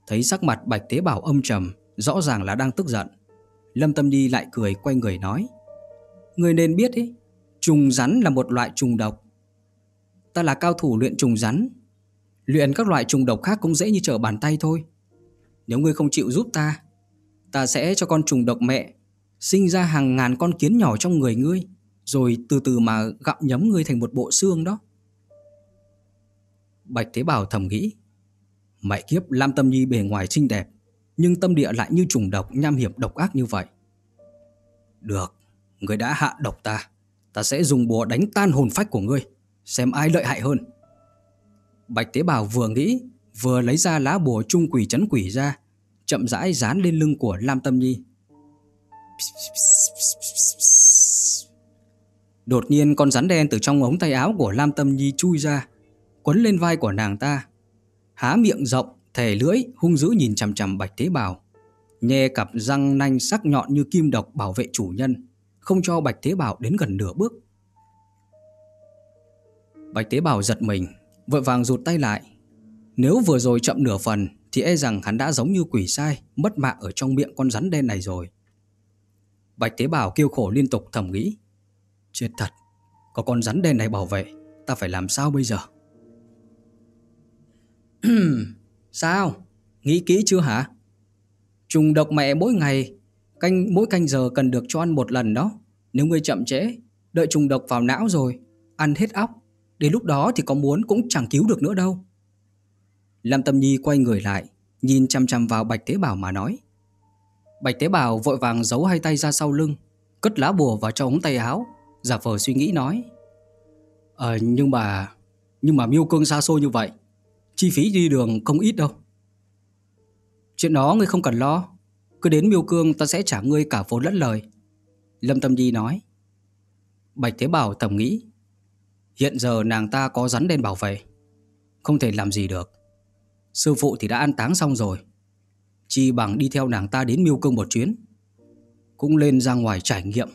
Thấy sắc mặt Bạch Tế Bảo âm trầm, rõ ràng là đang tức giận. Lâm Tâm Nhi lại cười quay người nói. Người nên biết ý, trùng rắn là một loại trùng độc. Ta là cao thủ luyện trùng rắn. Luyện các loại trùng độc khác cũng dễ như trở bàn tay thôi. Nếu ngươi không chịu giúp ta, ta sẽ cho con trùng độc mẹ sinh ra hàng ngàn con kiến nhỏ trong người ngươi, rồi từ từ mà gặm nhấm ngươi thành một bộ xương đó. Bạch Thế Bảo thầm nghĩ, mẹ kiếp Lam Tâm Nhi bề ngoài xinh đẹp, nhưng tâm địa lại như trùng độc nham hiểm độc ác như vậy. Được, người đã hạ độc ta Ta sẽ dùng bùa đánh tan hồn phách của ngươi Xem ai lợi hại hơn. Bạch tế bào vừa nghĩ Vừa lấy ra lá bùa trung quỷ chấn quỷ ra Chậm rãi dán lên lưng của Lam Tâm Nhi. Đột nhiên con rắn đen từ trong ống tay áo của Lam Tâm Nhi chui ra. Quấn lên vai của nàng ta Há miệng rộng thề lưỡi hung dữ nhìn chằm chằm bạch tế bào Nhe cặp răng nanh sắc nhọn như kim độc bảo vệ chủ nhân không cho Bạch Tế bào đến gần nửa bước. Bạch Tế bào giật mình, vội vàng rụt tay lại. Nếu vừa rồi chậm nửa phần thì e rằng hắn đã giống như quỷ sai, mất mạng ở trong miệng con rắn đen này rồi. Bạch Tế bào kêu khổ liên tục thầm nghĩ. Chết thật, có con rắn đen này bảo vệ, ta phải làm sao bây giờ? sao? Nghĩ kỹ chưa hả? Trùng độc mẹ mỗi ngày Canh mỗi canh giờ cần được cho ăn một lần đó. Nếu ngươi chậm trễ, đợi trùng độc vào não rồi, ăn hết óc, đến lúc đó thì có muốn cũng chẳng cứu được nữa đâu. Lâm Tâm Nhi quay người lại, nhìn chăm chăm vào Bạch Tế Bảo mà nói. Bạch Tế Bảo vội vàng giấu hai tay ra sau lưng, cất lá bùa vào trong ống tay áo, giả vờ suy nghĩ nói. Ờ nhưng mà, nhưng mà miêu cương xa xôi như vậy, chi phí đi đường không ít đâu. Chuyện đó ngươi không cần lo, cứ đến miêu cương ta sẽ trả ngươi cả vốn lẫn lời. Lâm Tâm Nhi nói. Bạch Thế Bảo tầm nghĩ. Hiện giờ nàng ta có rắn đen bảo vệ Không thể làm gì được. Sư phụ thì đã an táng xong rồi. Chi bằng đi theo nàng ta đến miêu cương một chuyến Cũng lên ra ngoài trải nghiệm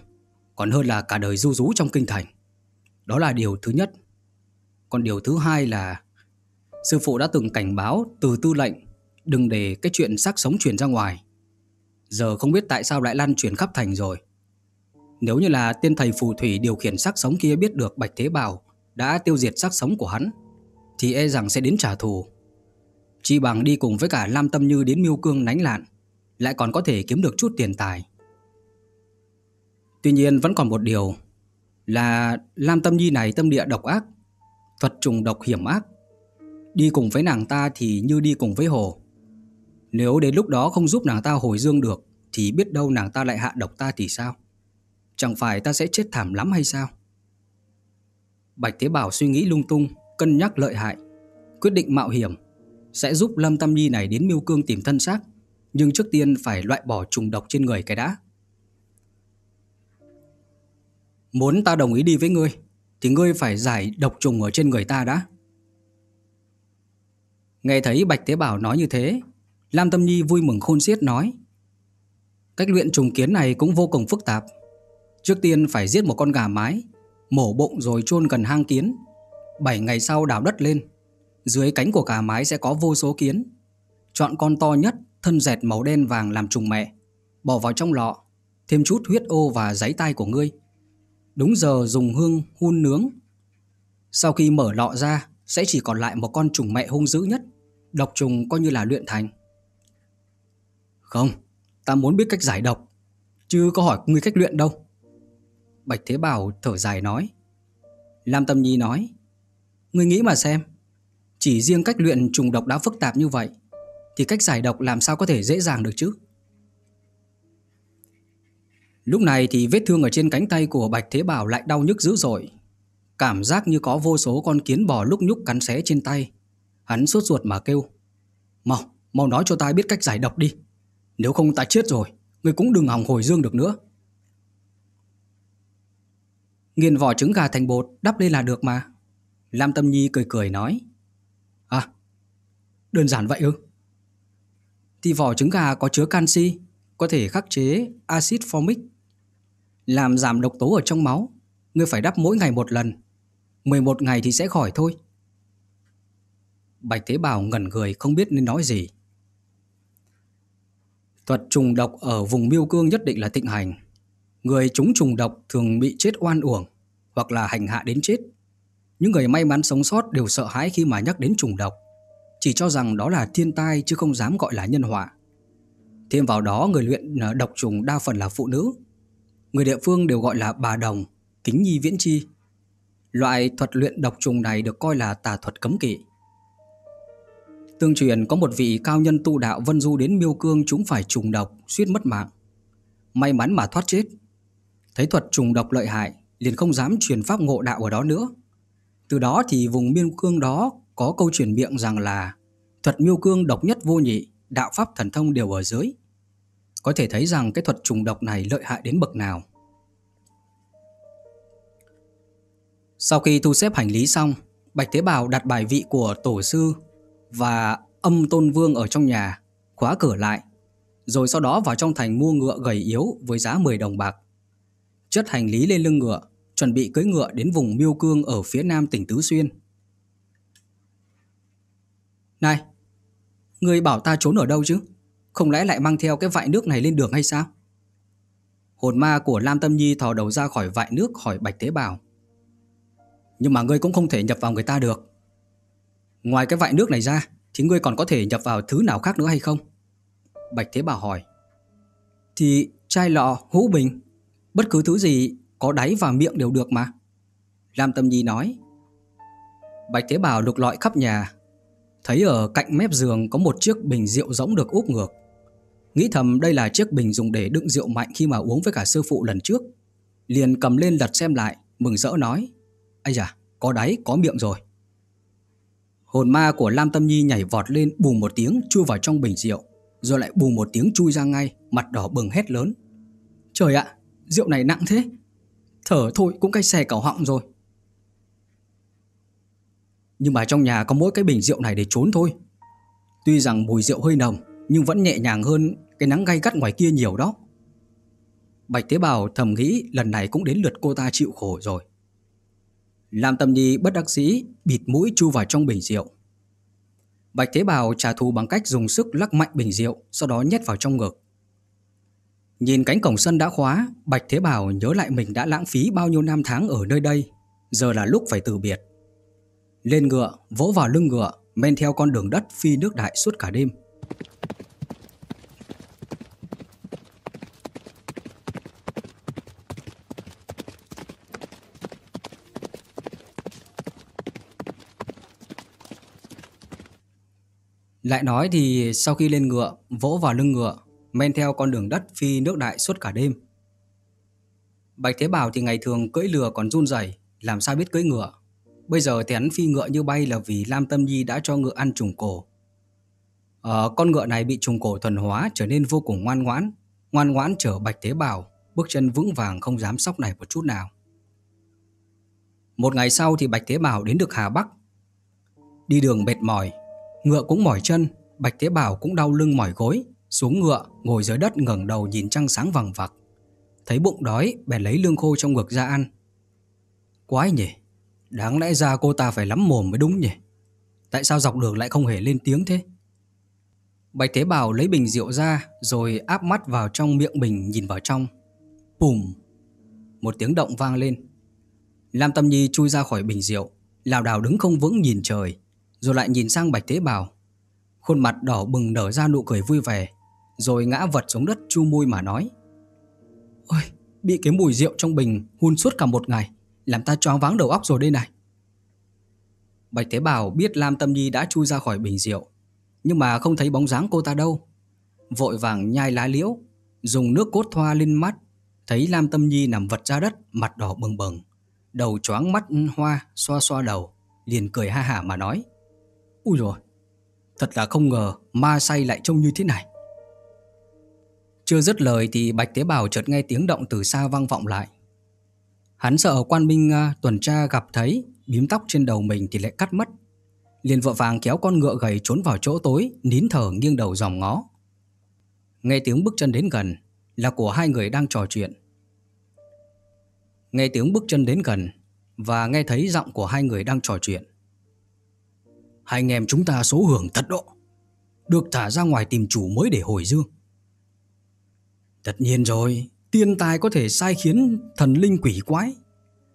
Còn hơn là cả đời du rú trong kinh thành. Đó là điều thứ nhất. Còn điều thứ hai là Sư phụ đã từng cảnh báo từ tư lệnh, Đừng để cái chuyện xác sống truyền ra ngoài. Giờ không biết tại sao lại lan truyền khắp thành rồi. Nếu như là tiên thầy phù thủy điều khiển xác sống kia biết được Bạch Thế Bảo đã tiêu diệt xác sống của hắn, Thì e rằng sẽ đến trả thù. Chi bằng đi cùng với cả Lam Tâm Như đến miêu cương nánh lạn, Lại còn có thể kiếm được chút tiền tài. Tuy nhiên vẫn còn một điều Là Lam Tâm Nhi này tâm địa độc ác, Thuật trùng độc hiểm ác. Đi cùng với nàng ta thì như đi cùng với hồ. Nếu đến lúc đó không giúp nàng ta hồi dương được, Thì biết đâu nàng ta lại hạ độc ta thì sao? Chẳng phải ta sẽ chết thảm lắm hay sao? Bạch Thế Bảo suy nghĩ lung tung, Cân nhắc lợi hại, Quyết định mạo hiểm, Sẽ giúp Lâm Tâm Nhi này đến miêu cương tìm thân xác, Nhưng trước tiên phải loại bỏ trùng độc trên người cái đã. Muốn ta đồng ý đi với ngươi, Thì ngươi phải giải độc trùng ở trên người ta đã. Nghe thấy Bạch tế Bảo nói như thế, Lam Tâm Nhi vui mừng khôn xiết nói, Cách luyện trùng kiến này cũng vô cùng phức tạp. Trước tiên phải giết một con gà mái, Mổ bụng rồi chôn gần hang kiến. 7 ngày sau đào đất lên, Dưới cánh của gà mái sẽ có vô số kiến. Chọn con to nhất, Thân dẹt màu đen vàng làm trùng mẹ, Bỏ vào trong lọ, Thêm chút huyết ô và giấy tay của ngươi. Đúng giờ dùng hương hun nướng. Sau khi mở lọ ra, Sẽ chỉ còn lại một con trùng mẹ hung dữ nhất. Độc trùng coi như là luyện thành không, ta muốn biết cách giải độc, chứ có hỏi ngươi cách luyện đâu. Bạch Thế Bảo thở dài nói. Lam Tâm Nhi nói, ngươi nghĩ mà xem, chỉ riêng cách luyện trùng độc đã phức tạp như vậy, thì cách giải độc làm sao có thể dễ dàng được chứ? Lúc này thì vết thương ở trên cánh tay của Bạch Thế Bảo lại đau nhức dữ dội. Cảm giác như có vô số con kiến bò lúc nhúc cắn xé trên tay. Hắn sốt ruột mà kêu. Mau, mau nói cho ta biết cách giải độc đi. Nếu không ta chết rồi, ngươi cũng đừng hòng hồi dương được nữa. Nghiền vỏ trứng gà thành bột đắp lên là được mà. Lam Tâm Nhi cười cười nói. À, đơn giản vậy ư? Thì vỏ trứng gà có chứa canxi, có thể khắc chế axit formic, làm giảm độc tố ở trong máu. Ngươi phải đắp mỗi ngày một lần. 11 ngày thì sẽ khỏi thôi. Bạch Thế Bảo ngẩn người không biết nên nói gì. Thuật trùng độc ở vùng miêu cương nhất định là thịnh hành. Người chúng trùng độc thường bị chết oan uổng hoặc là hành hạ đến chết. Những người may mắn sống sót đều sợ hãi khi mà nhắc đến trùng độc, chỉ cho rằng đó là thiên tai chứ không dám gọi là nhân họa. Thêm vào đó người luyện ờ, độc trùng đa phần là phụ nữ. Người địa phương đều gọi là bà đồng, kính nhi viễn chi. Loại thuật luyện độc trùng này được coi là tà thuật cấm kỵ. Tương truyền có một vị cao nhân tu đạo vân du đến miêu cương chúng phải trùng độc, suýt mất mạng. May mắn mà thoát chết. Thấy thuật trùng độc lợi hại, liền không dám truyền pháp ngộ đạo ở đó nữa. Từ đó thì vùng miêu cương đó có câu truyền miệng rằng là thuật miêu cương độc nhất vô nhị, đạo pháp thần thông đều ở dưới. Có thể thấy rằng cái thuật trùng độc này lợi hại đến bậc nào. Sau khi thu xếp hành lý xong, Bạch tế Bảo đặt bài vị của tổ sư và âm tôn vương ở trong nhà, khóa cửa lại, rồi sau đó vào trong thành mua ngựa gầy yếu với giá 10 đồng bạc. Chất hành lý lên lưng ngựa, chuẩn bị cưỡi ngựa đến vùng Miêu Cương ở phía nam tỉnh Tứ Xuyên. Này, người bảo ta trốn ở đâu chứ? Không lẽ lại mang theo cái vại nước này lên đường hay sao? Hồn ma của Lam Tâm Nhi thò đầu ra khỏi vại nước hỏi Bạch Tế Bảo. Nhưng mà ngươi cũng không thể nhập vào người ta được. Ngoài cái vại nước này ra, thì ngươi còn có thể nhập vào thứ nào khác nữa hay không? Bạch Thế Bảo hỏi. Thì chai lọ, hũ bình, bất cứ thứ gì có đáy và miệng đều được mà. Lam Tâm Nhi nói. Bạch Thế Bảo lục lọi khắp nhà, thấy ở cạnh mép giường có một chiếc bình rượu rỗng được úp ngược. Nghĩ thầm đây là chiếc bình dùng để đựng rượu mạnh khi mà uống với cả sư phụ lần trước. Liền cầm lên lật xem lại, mừng rỡ nói. Ây da, có đáy, có miệng rồi. Hồn ma của Lam Tâm Nhi nhảy vọt lên bùm một tiếng chui vào trong bình rượu, rồi lại bùm một tiếng chui ra ngay, mặt đỏ bừng hét lớn. Trời ạ, rượu này nặng thế. Thở thôi cũng cay xè cả họng rồi. Nhưng mà trong nhà có mỗi cái bình rượu này để trốn thôi. Tuy rằng mùi rượu hơi nồng, nhưng vẫn nhẹ nhàng hơn cái nắng gay gắt ngoài kia nhiều đó. Bạch Tế Bào thầm nghĩ lần này cũng đến lượt cô ta chịu khổ rồi. Lam Tâm Nhi bất đắc dĩ bịt mũi chu vào trong bình rượu. Bạch Thế Bảo trả thù bằng cách dùng sức lắc mạnh bình rượu, sau đó nhét vào trong ngực. Nhìn cánh cổng sân đã khóa, Bạch Thế Bảo nhớ lại mình đã lãng phí bao nhiêu năm tháng ở nơi đây, giờ là lúc phải từ biệt. Lên ngựa, vỗ vào lưng ngựa, men theo con đường đất phi nước đại suốt cả đêm. Lại nói thì sau khi lên ngựa, vỗ vào lưng ngựa, men theo con đường đất phi nước đại suốt cả đêm. Bạch Thế Bảo thì ngày thường cưỡi lừa còn run rẩy, làm sao biết cưỡi ngựa. Bây giờ thì hắn phi ngựa như bay là vì Lam Tâm Nhi đã cho ngựa ăn trùng cổ. Ờ, con ngựa này bị trùng cổ thuần hóa trở nên vô cùng ngoan ngoãn, ngoan ngoãn chở Bạch Thế Bảo, bước chân vững vàng không dám sóc này một chút nào. Một ngày sau thì Bạch Thế Bảo đến được Hà Bắc. Đi đường mệt mỏi, Ngựa cũng mỏi chân, Bạch tế Bảo cũng đau lưng mỏi gối, xuống ngựa, ngồi dưới đất ngẩng đầu nhìn trăng sáng vằng vặc. Thấy bụng đói, bèn lấy lương khô trong ngực ra ăn. Quái nhỉ, đáng lẽ ra cô ta phải lắm mồm mới đúng nhỉ. Tại sao dọc đường lại không hề lên tiếng thế? Bạch tế Bảo lấy bình rượu ra rồi áp mắt vào trong miệng bình nhìn vào trong. Bùm! Một tiếng động vang lên. Lam Tâm Nhi chui ra khỏi bình rượu, lảo đảo đứng không vững nhìn trời rồi lại nhìn sang Bạch Tế Bào. Khuôn mặt đỏ bừng nở ra nụ cười vui vẻ, rồi ngã vật xuống đất chu môi mà nói. Ôi, bị cái mùi rượu trong bình hun suốt cả một ngày, làm ta choáng váng đầu óc rồi đây này. Bạch Tế Bào biết Lam Tâm Nhi đã chui ra khỏi bình rượu, Nhưng mà không thấy bóng dáng cô ta đâu Vội vàng nhai lá liễu Dùng nước cốt thoa lên mắt Thấy Lam Tâm Nhi nằm vật ra đất Mặt đỏ bừng bừng Đầu choáng mắt hoa xoa xoa đầu Liền cười ha hả mà nói Ui rồi Thật là không ngờ ma say lại trông như thế này. Chưa dứt lời thì Bạch Tế Bào chợt nghe tiếng động từ xa vang vọng lại. Hắn sợ quan binh à, tuần tra gặp thấy, Bím tóc trên đầu mình thì lại cắt mất. Liền vội vàng kéo con ngựa gầy trốn vào chỗ tối, Nín thở nghiêng đầu dòng ngó. Nghe tiếng bước chân đến gần Là của hai người đang trò chuyện. Nghe tiếng bước chân đến gần Và nghe thấy giọng của hai người đang trò chuyện. Hai anh em chúng ta số hưởng thật độ Được thả ra ngoài tìm chủ mới để hồi dương. Tất nhiên rồi, Tiên tài có thể sai khiến thần linh quỷ quái.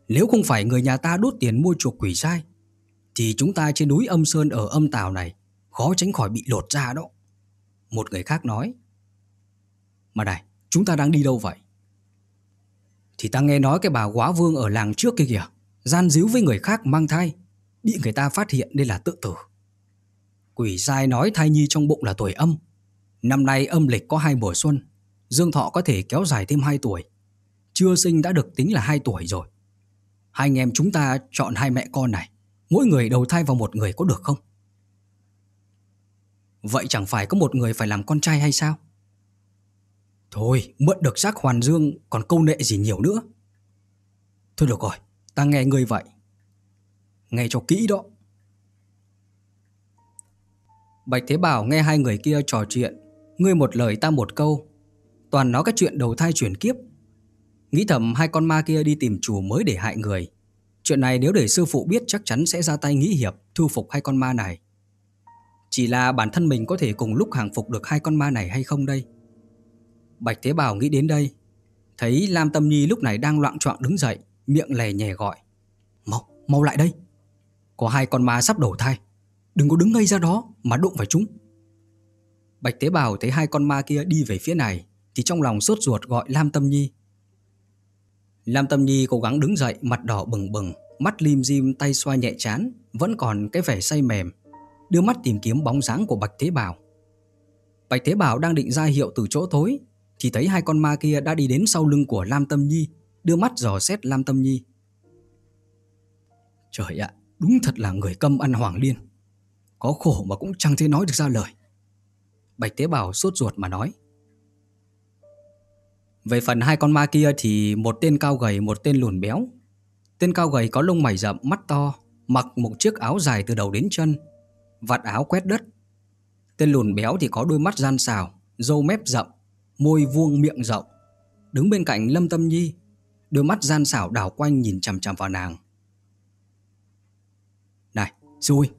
Nếu không phải người nhà ta đốt tiền mua chuộc quỷ sai, Thì chúng ta trên núi âm sơn ở âm tào này Khó tránh khỏi bị lột ra đó. Một người khác nói, Mà này, chúng ta đang đi đâu vậy? Thì ta nghe nói cái bà quá vương ở làng trước kia kìa, Gian díu với người khác mang thai. Bị người ta phát hiện nên là tự tử Quỷ sai nói thai nhi trong bụng là tuổi âm Năm nay âm lịch có hai mùa xuân Dương Thọ có thể kéo dài thêm 2 tuổi. Chưa sinh đã được tính là 2 tuổi rồi. Hai anh em chúng ta chọn hai mẹ con này. Mỗi người đầu thai vào một người có được không? Vậy chẳng phải có một người phải làm con trai hay sao? Thôi, mượn được xác hoàn dương còn câu nệ gì nhiều nữa. Thôi được rồi, ta nghe ngươi vậy. Nghe cho kỹ đó. Bạch Thế Bảo nghe hai người kia trò chuyện, ngươi một lời ta một câu, Toàn nói cái chuyện đầu thai chuyển kiếp. Nghĩ thầm hai con ma kia đi tìm chủ mới để hại người. Chuyện này nếu để sư phụ biết chắc chắn sẽ ra tay nghĩ hiệp Thu phục hai con ma này. Chỉ là bản thân mình có thể cùng lúc hàng phục được hai con ma này hay không đây? Bạch Thế Bảo nghĩ đến đây. Thấy Lam Tâm Nhi lúc này đang loạn choạng đứng dậy Miệng lè nhè gọi. Mau, mau lại đây. Có hai con ma sắp đổ thai Đừng có đứng ngây ra đó mà đụng vào chúng Bạch Tế Bào thấy hai con ma kia đi về phía này thì trong lòng sốt ruột gọi Lam Tâm Nhi. Lam Tâm Nhi cố gắng đứng dậy, mặt đỏ bừng bừng, mắt lim dim tay xoa nhẹ chán, vẫn còn cái vẻ say mềm, đưa mắt tìm kiếm bóng dáng của Bạch Thế Bảo. Bạch Thế Bảo đang định ra hiệu từ chỗ tối, thì thấy hai con ma kia đã đi đến sau lưng của Lam Tâm Nhi, đưa mắt dò xét Lam Tâm Nhi. Trời ạ, đúng thật là người câm ăn hoàng liên. Có khổ mà cũng chẳng thể nói được ra lời. Bạch tế bào sốt ruột mà nói. Về phần hai con ma kia thì một tên cao gầy một tên lùn béo. Tên cao gầy có lông mày rậm, mắt to, mặc một chiếc áo dài từ đầu đến chân, vạt áo quét đất. Tên lùn béo thì có đôi mắt gian xào, râu mép rậm, môi vuông miệng rộng. Đứng bên cạnh Lâm Tâm Nhi, đôi mắt gian xảo đảo quanh nhìn chằm chằm vào nàng. Rồi,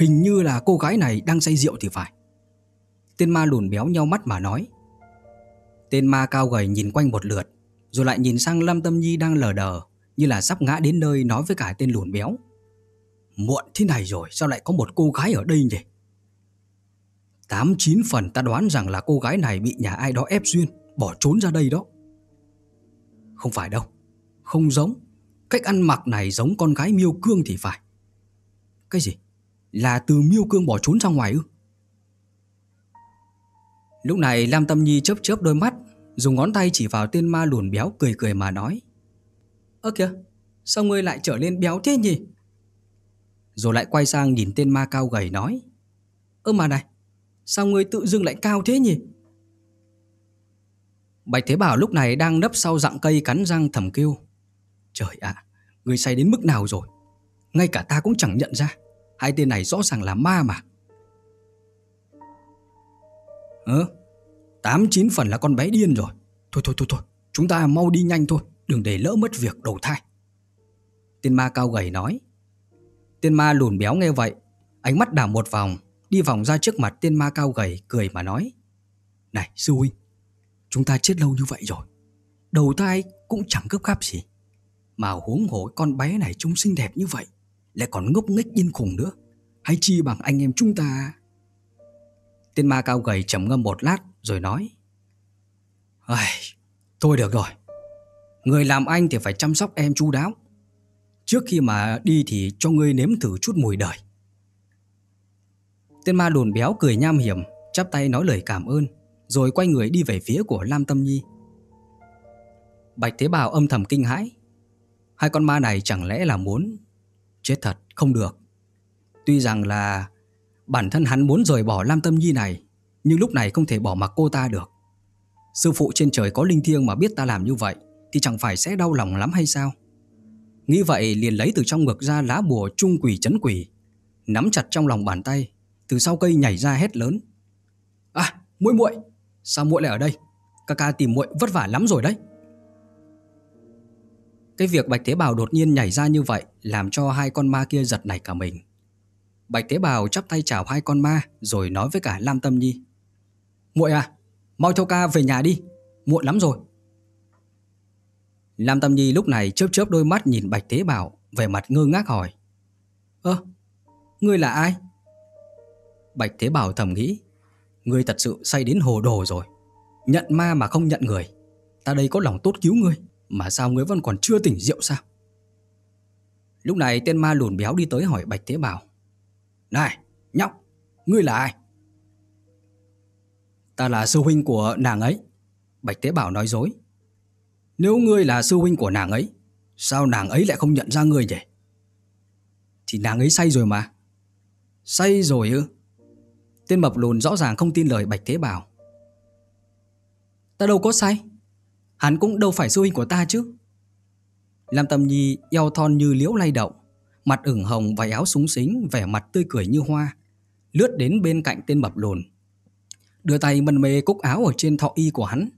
hình như là cô gái này đang say rượu thì phải. Tên ma lùn béo nhau mắt mà nói. Tên ma cao gầy nhìn quanh một lượt Rồi lại nhìn sang Lâm Tâm Nhi đang lờ đờ Như là sắp ngã đến nơi nói với cả tên lùn béo. Muộn thế này rồi Sao lại có một cô gái ở đây nhỉ? Tám chín phần ta đoán rằng là cô gái này bị nhà ai đó ép duyên Bỏ trốn ra đây đó. Không phải đâu Không giống. Cách ăn mặc này giống con gái miêu cương thì phải. Cái gì? Là từ miêu cương bỏ trốn ra ngoài ư? Lúc này Lam Tâm Nhi chớp chớp đôi mắt Dùng ngón tay chỉ vào tên ma lùn béo cười cười mà nói Ơ kìa Sao ngươi lại trở lên béo thế nhỉ? Rồi lại quay sang nhìn tên ma cao gầy nói Ơ mà này Sao ngươi tự dưng lại cao thế nhỉ? Bạch Thế Bảo lúc này đang nấp sau dặng cây cắn răng thầm kêu Trời ạ à, Ngươi say đến mức nào rồi? Ngay cả ta cũng chẳng nhận ra. Hai tên này rõ ràng là ma mà Ơ, tám chín phần là con bé điên rồi. Thôi thôi thôi thôi, chúng ta mau đi nhanh thôi, đừng để lỡ mất việc đầu thai. Tên ma cao gầy nói. Tên ma lùn béo nghe vậy, ánh mắt đảo một vòng, đi vòng ra trước mặt tên ma cao gầy cười mà nói. Này sư huynh, chúng ta chết lâu như vậy rồi. Đầu thai cũng chẳng gấp gáp gì. Mà huống hổ con bé này trông xinh đẹp như vậy, lại còn ngốc nghếch điên khùng nữa. Hay chi bằng anh em chúng ta Tên ma cao gầy trầm ngâm một lát rồi nói Ai, Thôi được rồi Người làm anh thì phải chăm sóc em chu đáo Trước khi mà đi thì cho ngươi nếm thử chút mùi đời Tên ma đồn béo cười nham hiểm, chắp tay nói lời cảm ơn, rồi quay người đi về phía của Lam Tâm Nhi. Bạch Thế Bào âm thầm kinh hãi. Hai con ma này chẳng lẽ là muốn... Chết thật, không được. Tuy rằng là bản thân hắn muốn rời bỏ Lam Tâm Nhi này, nhưng lúc này không thể bỏ mặc cô ta được. Sư phụ trên trời có linh thiêng mà biết ta làm như vậy thì chẳng phải sẽ đau lòng lắm hay sao? Nghĩ vậy liền lấy từ trong ngực ra lá bùa trung quỷ chấn quỷ, nắm chặt trong lòng bàn tay, từ sau cây nhảy ra hét lớn. À, muội muội, sao muội lại ở đây? Ca ca tìm muội vất vả lắm rồi đấy. Cái việc Bạch Thế Bào đột nhiên nhảy ra như vậy làm cho hai con ma kia giật nảy cả mình. Bạch Thế Bào chắp tay chào hai con ma rồi nói với cả Lam Tâm Nhi. Muội à, mau theo ca về nhà đi, muộn lắm rồi. Lam Tâm Nhi lúc này chớp chớp đôi mắt nhìn Bạch Thế Bảo về mặt ngơ ngác hỏi. Ơ, ngươi là ai? Bạch Thế Bảo thầm nghĩ, ngươi thật sự say đến hồ đồ rồi. Nhận ma mà không nhận người. Ta đây có lòng tốt cứu ngươi, mà sao Nguyễn vẫn còn chưa tỉnh rượu sao? Lúc này tên ma lùn béo đi tới hỏi Bạch Thế Bảo. Này, nhóc, ngươi là ai? Ta là sư huynh của nàng ấy. Bạch Thế Bảo nói dối. Nếu ngươi là sư huynh của nàng ấy, sao nàng ấy lại không nhận ra ngươi nhỉ? Thì nàng ấy say rồi mà. Say rồi ư? Tên mập lùn rõ ràng không tin lời Bạch Thế Bảo. Ta đâu có say. Hắn cũng đâu phải sư huynh của ta chứ. Lam Tâm Nhi eo thon như liễu lay động, mặt ửng hồng và áo súng xính, vẻ mặt tươi cười như hoa, lướt đến bên cạnh tên mập lồn Đưa tay mân mê cúc áo ở trên thọ y của hắn,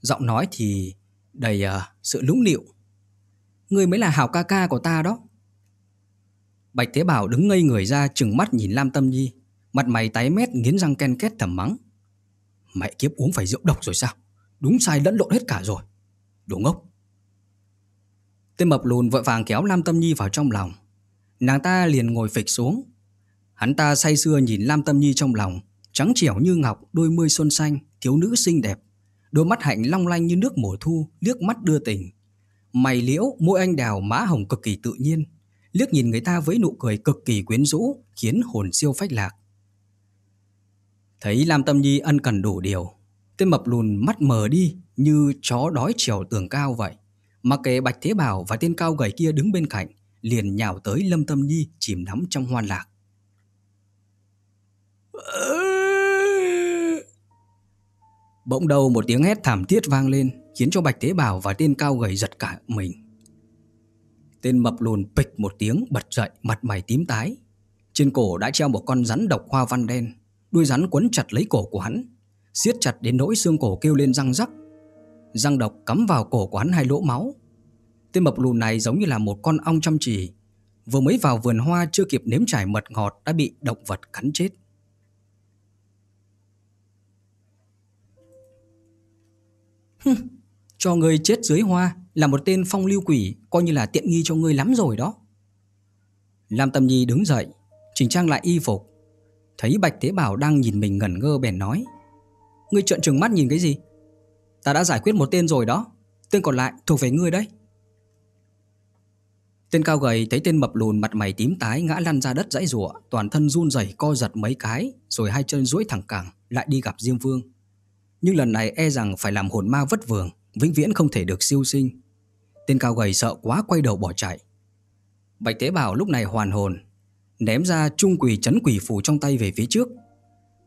giọng nói thì đầy uh, sự lúng nịu. Ngươi mới là hảo ca ca của ta đó. Bạch Thế Bảo đứng ngây người ra chừng mắt nhìn Lam Tâm Nhi, mặt mày tái mét nghiến răng ken két thầm mắng. Mẹ kiếp uống phải rượu độc rồi sao? Đúng sai lẫn lộn hết cả rồi. Đồ ngốc. Tên mập lùn vội vàng kéo Lam Tâm Nhi vào trong lòng. Nàng ta liền ngồi phịch xuống. Hắn ta say sưa nhìn Lam Tâm Nhi trong lòng, trắng trẻo như ngọc, đôi mươi xuân xanh, thiếu nữ xinh đẹp, Đôi mắt hạnh long lanh như nước mùa thu, liếc mắt đưa tình. Mày liễu, môi anh đào, má hồng cực kỳ tự nhiên. Liếc nhìn người ta với nụ cười cực kỳ quyến rũ, khiến hồn siêu phách lạc. Thấy Lam Tâm Nhi ân cần đủ điều, tên mập lùn mắt mờ đi như chó đói trèo tường cao vậy. Mặc kệ Bạch Thế Bảo và tên cao gầy kia đứng bên cạnh, liền nhào tới Lâm Tâm Nhi chìm đắm trong hoan lạc. Bỗng đầu một tiếng hét thảm thiết vang lên Khiến cho Bạch Thế Bảo và tên cao gầy giật cả mình Tên mập lùn pịch một tiếng bật dậy mặt mày tím tái Trên cổ đã treo một con rắn độc hoa văn đen Đuôi rắn quấn chặt lấy cổ của hắn siết chặt đến nỗi xương cổ kêu lên răng rắc Răng độc cắm vào cổ của hắn hai lỗ máu Tên mập lùn này giống như là một con ong chăm chỉ Vừa mới vào vườn hoa chưa kịp nếm trải mật ngọt đã bị động vật cắn chết cho ngươi chết dưới hoa là một tên phong lưu quỷ coi như là tiện nghi cho ngươi lắm rồi đó. Lam Tâm Nhi đứng dậy, chỉnh trang lại y phục. Thấy Bạch Thế Bảo đang nhìn mình ngẩn ngơ bèn nói. Ngươi trợn trừng mắt nhìn cái gì? Ta đã giải quyết một tên rồi đó. Tên còn lại thuộc về ngươi đấy. Tên cao gầy thấy tên mập lùn mặt mày tím tái ngã lăn ra đất dãy rủa, toàn thân run rẩy co giật mấy cái, rồi hai chân duỗi thẳng cẳng lại đi gặp Diêm Vương nhưng lần này e rằng phải làm hồn ma vất vưởng, vĩnh viễn không thể được siêu sinh. Tên cao gầy sợ quá quay đầu bỏ chạy. Bạch Tế bào lúc này hoàn hồn, ném ra trung quỷ chấn quỷ phù trong tay về phía trước.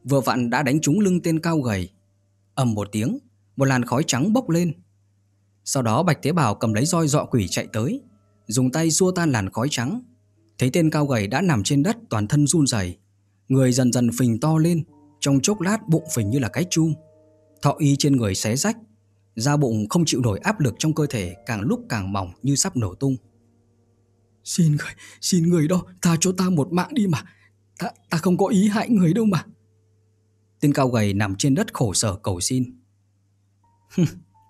Vừa vặn đã đánh trúng lưng tên cao gầy ầm một tiếng, một làn khói trắng bốc lên. Sau đó Bạch Tế Bảo cầm lấy roi dọ quỷ chạy tới, dùng tay xua tan làn khói trắng. Thấy tên cao gầy đã nằm trên đất toàn thân run rẩy, người dần dần phình to lên, trong chốc lát bụng phình như là cái chum. Thọ y trên người xé rách, da bụng không chịu nổi áp lực trong cơ thể càng lúc càng mỏng như sắp nổ tung. Xin người, xin người đó, tha cho ta một mạng đi mà. Ta, ta không có ý hại người đâu mà. Tên cao gầy nằm trên đất khổ sở cầu xin.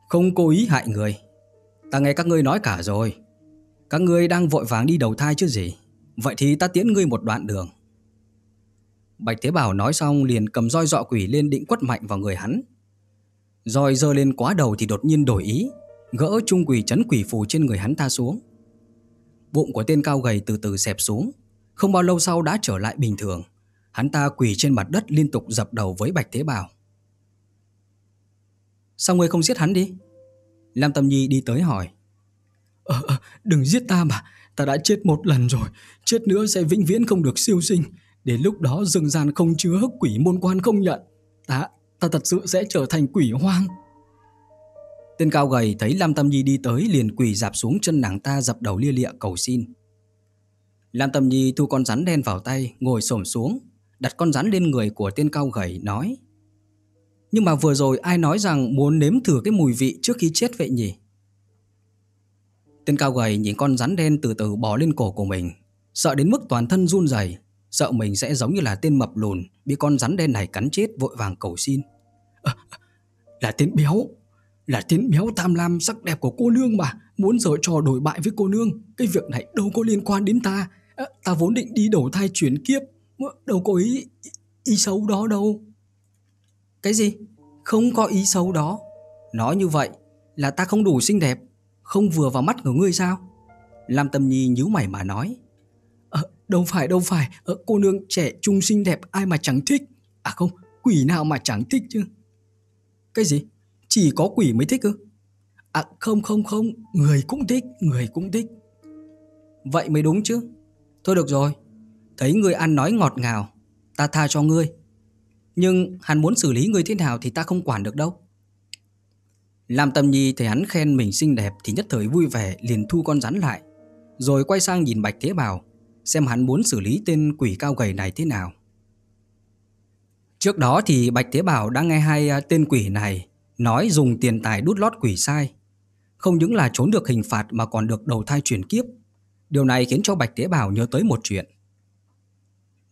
không cố ý hại người. Ta nghe các ngươi nói cả rồi. Các ngươi đang vội vàng đi đầu thai chứ gì. Vậy thì ta tiễn ngươi một đoạn đường. Bạch Thế Bảo nói xong liền cầm roi dọ quỷ lên định quất mạnh vào người hắn. roi dơ lên quá đầu thì đột nhiên đổi ý, Gỡ trung quỷ chấn quỷ phù trên người hắn ta xuống Bụng của tên cao gầy từ từ xẹp xuống, Không bao lâu sau đã trở lại bình thường Hắn ta quỳ trên mặt đất liên tục dập đầu với Bạch Thế Bảo. Sao ngươi không giết hắn đi? Lam Tâm Nhi đi tới hỏi. Ờ, ờ, đừng giết ta mà, ta đã chết một lần rồi, chết nữa sẽ vĩnh viễn không được siêu sinh. Đến lúc đó rừng gian không chứa quỷ môn quan không nhận. Ta, ta thật sự sẽ trở thành quỷ hoang. Tên cao gầy thấy Lam Tâm Nhi đi tới liền quỳ dạp xuống chân nàng ta dập đầu lia lịa cầu xin. Lam Tâm Nhi thu con rắn đen vào tay, ngồi xổm xuống, đặt con rắn lên người của tên cao gầy, nói Nhưng mà vừa rồi ai nói rằng muốn nếm thử cái mùi vị trước khi chết vậy nhỉ? Tên cao gầy nhìn con rắn đen từ từ bò lên cổ của mình, sợ đến mức toàn thân run rẩy, sợ mình sẽ giống như là tên mập lùn bị con rắn đen này cắn chết vội vàng cầu xin. À, là tên béo, là tên béo tham lam sắc đẹp của cô nương mà, muốn giở trò đổi bại với cô nương, cái việc này đâu có liên quan đến ta, à, ta vốn định đi đầu thai chuyển kiếp, đâu có ý, ý, xấu đó đâu. Cái gì? Không có ý xấu đó. Nói như vậy là ta không đủ xinh đẹp, không vừa vào mắt của ngươi sao? Lam Tâm Nhi nhíu mày mà nói. À, đâu phải, đâu phải, à, cô nương trẻ trung xinh đẹp ai mà chẳng thích. À không, quỷ nào mà chẳng thích chứ. Cái gì? Chỉ có quỷ mới thích ư? À không không không, người cũng thích, người cũng thích. Vậy mới đúng chứ. Thôi được rồi, thấy ngươi ăn nói ngọt ngào, ta tha cho ngươi. Nhưng hắn muốn xử lý ngươi thế nào thì ta không quản được đâu. Lam Tâm Nhi thấy hắn khen mình xinh đẹp thì nhất thời vui vẻ liền thu con rắn lại. Rồi quay sang nhìn Bạch Thế Bảo, xem hắn muốn xử lý tên quỷ cao gầy này thế nào. Trước đó thì Bạch Thế Bảo đã nghe hai à, tên quỷ này nói dùng tiền tài đút lót quỷ sai. Không những là trốn được hình phạt mà còn được đầu thai chuyển kiếp. Điều này khiến cho Bạch tế Bảo nhớ tới một chuyện.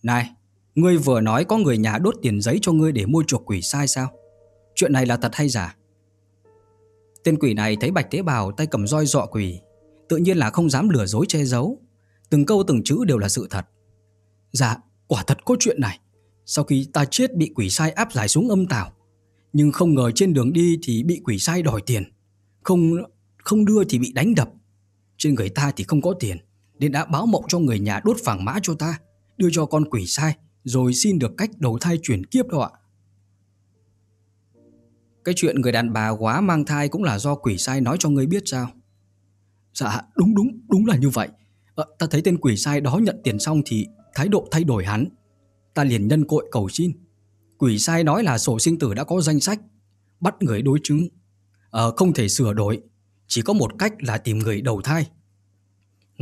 Này, ngươi vừa nói có người nhà đốt tiền giấy cho ngươi để mua chuộc quỷ sai sao? Chuyện này là thật hay giả? Tên quỷ này thấy Bạch Tế Bào tay cầm roi dọ quỷ, tự nhiên là không dám lừa dối che giấu. Từng câu từng chữ đều là sự thật. Dạ, quả thật có chuyện này. Sau khi ta chết bị quỷ sai áp giải xuống âm tảo, nhưng không ngờ trên đường đi thì bị quỷ sai đòi tiền. Không không đưa thì bị đánh đập. Trên người ta thì không có tiền, nên đã báo mộng cho người nhà đốt vàng mã cho ta, đưa cho con quỷ sai, rồi xin được cách đầu thai chuyển kiếp đâu ạ. Cái chuyện người đàn bà quá mang thai cũng là do quỷ sai nói cho ngươi biết sao? Dạ, đúng đúng, đúng là như vậy. À, ta thấy tên quỷ sai đó nhận tiền xong thì thái độ thay đổi hắn. Ta liền nhân cội cầu xin. Quỷ sai nói là sổ sinh tử đã có danh sách, bắt người đối chứng. À, không thể sửa đổi, chỉ có một cách là tìm người đầu thai.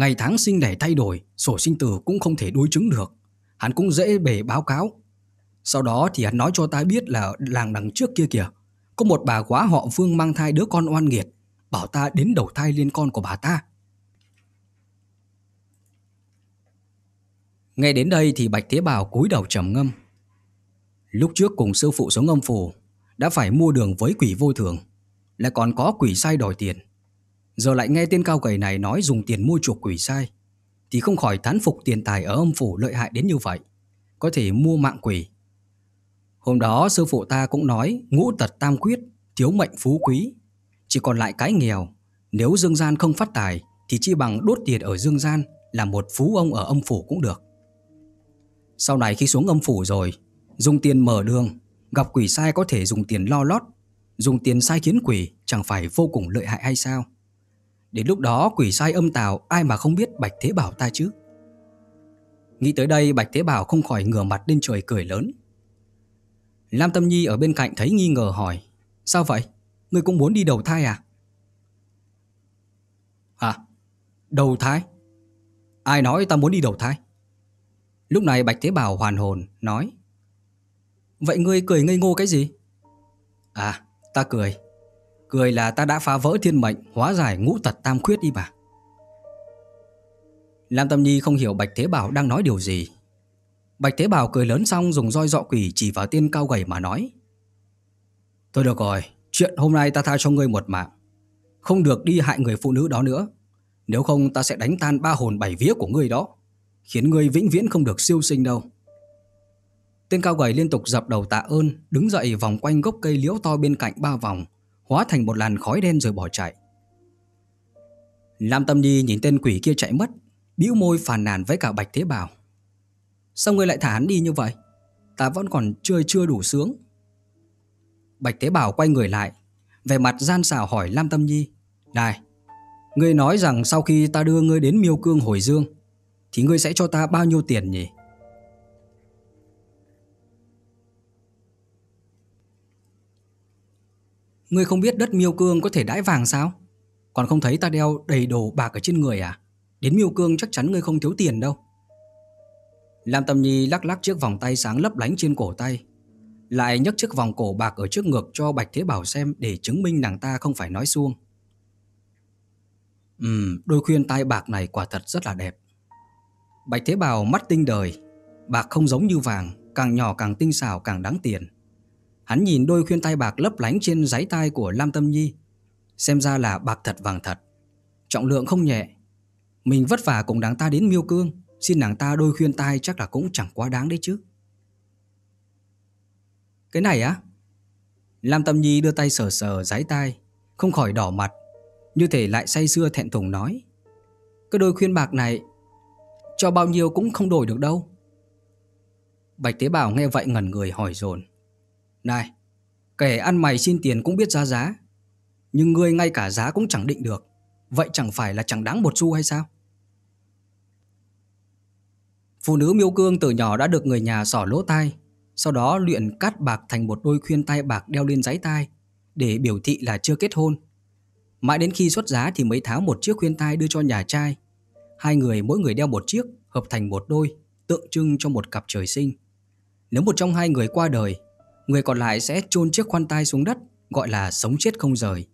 Ngày tháng sinh đẻ thay đổi, sổ sinh tử cũng không thể đối chứng được. Hắn cũng dễ bề báo cáo. Sau đó thì hắn nói cho ta biết là làng đằng trước kia kìa, có một bà quá họ Vương mang thai đứa con oan nghiệt, bảo ta đến đầu thai liên con của bà ta. Nghe đến đây thì Bạch Thế Bảo cúi đầu trầm ngâm. Lúc trước cùng sư phụ xuống âm phủ, đã phải mua đường với quỷ vô thường, lại còn có quỷ sai đòi tiền. Giờ lại nghe tên cao gầy này nói dùng tiền mua chuộc quỷ sai, thì không khỏi thán phục tiền tài ở âm phủ lợi hại đến như vậy, có thể mua mạng quỷ. Hôm đó sư phụ ta cũng nói ngũ tật tam quyết, thiếu mệnh phú quý. Chỉ còn lại cái nghèo, nếu dương gian không phát tài thì chi bằng đốt tiền ở dương gian là một phú ông ở âm phủ cũng được. Sau này khi xuống âm phủ rồi, dùng tiền mở đường, gặp quỷ sai có thể dùng tiền lo lót, dùng tiền sai khiến quỷ chẳng phải vô cùng lợi hại hay sao? Đến lúc đó quỷ sai âm tào ai mà không biết Bạch Thế Bảo ta chứ? Nghĩ tới đây Bạch Thế Bảo không khỏi ngửa mặt lên trời cười lớn. Lam Tâm Nhi ở bên cạnh thấy nghi ngờ hỏi Sao vậy? Ngươi cũng muốn đi đầu thai à? à Đầu thai? Ai nói ta muốn đi đầu thai? Lúc này Bạch Thế Bảo hoàn hồn nói Vậy ngươi cười ngây ngô cái gì? À, ta cười Cười là ta đã phá vỡ thiên mệnh Hóa giải ngũ tật tam khuyết đi bà Lam Tâm Nhi không hiểu Bạch Thế Bảo đang nói điều gì Bạch Thế Bảo cười lớn xong dùng roi dọ quỷ chỉ vào tiên cao gầy mà nói. Thôi được rồi, chuyện hôm nay ta tha cho ngươi một mạng. Không được đi hại người phụ nữ đó nữa. Nếu không ta sẽ đánh tan ba hồn bảy vía của ngươi đó. Khiến ngươi vĩnh viễn không được siêu sinh đâu. Tên cao gầy liên tục dập đầu tạ ơn, đứng dậy vòng quanh gốc cây liễu to bên cạnh ba vòng, hóa thành một làn khói đen rồi bỏ chạy. Lam Tâm Nhi nhìn tên quỷ kia chạy mất, bĩu môi phàn nàn với cả Bạch Thế Bảo. Sao ngươi lại thả hắn đi như vậy? ta vẫn còn chơi chưa đủ sướng. Bạch Thế Bảo quay người lại, về mặt gian xảo hỏi Lam Tâm Nhi. Này, ngươi nói rằng sau khi ta đưa ngươi đến miêu cương hồi dương, thì ngươi sẽ cho ta bao nhiêu tiền nhỉ? Ngươi không biết đất miêu cương có thể đãi vàng sao? Còn không thấy ta đeo đầy đồ bạc ở trên người à? Đến miêu cương chắc chắn ngươi không thiếu tiền đâu. Lam Tâm Nhi lắc lắc chiếc vòng tay sáng lấp lánh trên cổ tay. Lại nhấc chiếc vòng cổ bạc ở trước ngực cho Bạch Thế Bảo xem để chứng minh nàng ta không phải nói suông. Ừm, đôi khuyên tai bạc này quả thật rất là đẹp. Bạch Thế Bảo mắt tinh đời, bạc không giống như vàng, càng nhỏ càng tinh xảo càng đáng tiền. Hắn nhìn đôi khuyên tai bạc lấp lánh trên giấy tai của Lam Tâm Nhi, xem ra là bạc thật vàng thật, trọng lượng không nhẹ. Mình vất vả cùng nàng ta đến Miêu Cương, xin nàng ta đôi khuyên tai chắc là cũng chẳng quá đáng đấy chứ. Cái này á? Lam Tâm Nhi đưa tay sờ sờ giấy tai, không khỏi đỏ mặt, như thể lại say sưa thẹn thùng nói. Cái đôi khuyên bạc này, cho bao nhiêu cũng không đổi được đâu. Bạch Tế Bảo nghe vậy ngẩn người hỏi dồn này, kẻ ăn mày xin tiền cũng biết ra giá, nhưng ngươi ngay cả giá cũng chẳng định được. Vậy chẳng phải là chẳng đáng một xu hay sao? Phụ nữ miêu cương từ nhỏ đã được người nhà sỏ lỗ tai, sau đó luyện cắt bạc thành một đôi khuyên tai bạc đeo lên giấy tai để biểu thị là chưa kết hôn. Mãi đến khi xuất giá thì mới tháo một chiếc khuyên tai đưa cho nhà trai. Hai người mỗi người đeo một chiếc, hợp thành một đôi, tượng trưng cho một cặp trời sinh. Nếu một trong hai người qua đời, người còn lại sẽ chôn chiếc khoan tai xuống đất, gọi là sống chết không rời.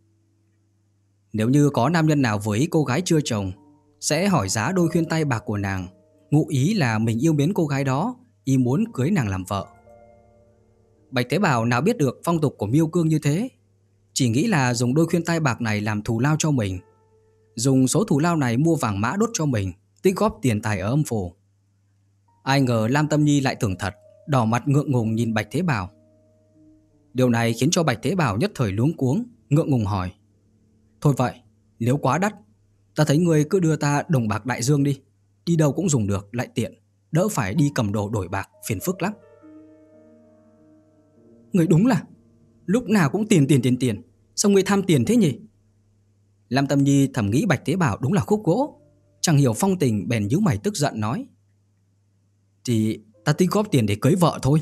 Nếu như có nam nhân nào với cô gái chưa chồng, sẽ hỏi giá đôi khuyên tay bạc của nàng, ngụ ý là mình yêu mến cô gái đó, ý muốn cưới nàng làm vợ. Bạch Tế Bảo nào biết được phong tục của Miêu Cương như thế, chỉ nghĩ là dùng đôi khuyên tai bạc này làm thù lao cho mình, dùng số thù lao này mua vàng mã đốt cho mình, tích góp tiền tài ở âm phủ. Ai ngờ Lam Tâm Nhi lại tưởng thật, đỏ mặt ngượng ngùng nhìn Bạch Thế Bảo. Điều này khiến cho Bạch Thế Bảo nhất thời luống cuống, ngượng ngùng hỏi. Thôi vậy, nếu quá đắt, ta thấy người cứ đưa ta đồng bạc đại dương đi. Đi đâu cũng dùng được, lại tiện. Đỡ phải đi cầm đồ đổi bạc, phiền phức lắm. Người đúng là Lúc nào cũng tiền tiền tiền tiền Sao người tham tiền thế nhỉ Lam Tâm Nhi thầm nghĩ Bạch Tế Bảo đúng là khúc gỗ Chẳng hiểu phong tình bèn nhíu mày tức giận nói Thì ta tính góp tiền để cưới vợ thôi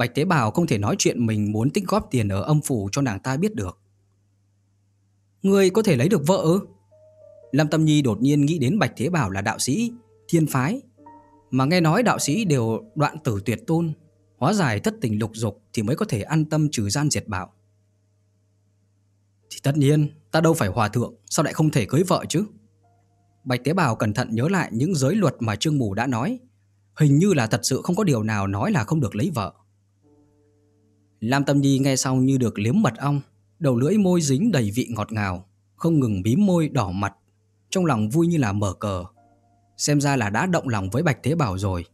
Bạch Tế Bảo không thể nói chuyện mình muốn tích góp tiền ở âm phủ cho nàng ta biết được Người có thể lấy được vợ ư? Lâm Tâm Nhi đột nhiên nghĩ đến Bạch Thế Bảo là đạo sĩ, thiên phái. Mà nghe nói đạo sĩ đều đoạn tử tuyệt tôn, hóa giải thất tình lục dục thì mới có thể an tâm trừ gian diệt bạo. Thì tất nhiên, ta đâu phải hòa thượng, sao lại không thể cưới vợ chứ? Bạch Tế Bảo cẩn thận nhớ lại những giới luật mà Trương Mù đã nói. Hình như là thật sự không có điều nào nói là không được lấy vợ. Lam Tâm Nhi nghe xong như được liếm mật ong, đầu lưỡi môi dính đầy vị ngọt ngào, không ngừng bím môi đỏ mặt, trong lòng vui như là mở cờ. Xem ra là đã động lòng với Bạch Thế Bảo rồi.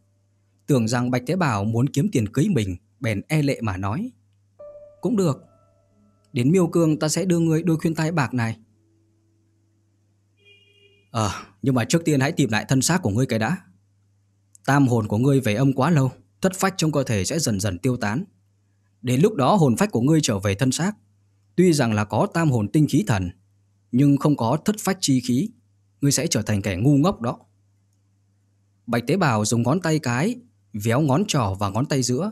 Tưởng rằng Bạch Thế Bảo muốn kiếm tiền cưới mình, bèn e lệ mà nói. Cũng được, đến miêu cương ta sẽ đưa ngươi đôi khuyên tai bạc này. Ờ, nhưng mà trước tiên hãy tìm lại thân xác của ngươi cái đã. Tam hồn của ngươi về âm quá lâu, thất phách trong cơ thể sẽ dần dần tiêu tán. Đến lúc đó hồn phách của ngươi trở về thân xác, Tuy rằng là có tam hồn tinh khí thần, nhưng không có thất phách chi khí, ngươi sẽ trở thành kẻ ngu ngốc đó. Bạch tế bào dùng ngón tay cái, véo ngón trỏ và ngón tay giữa,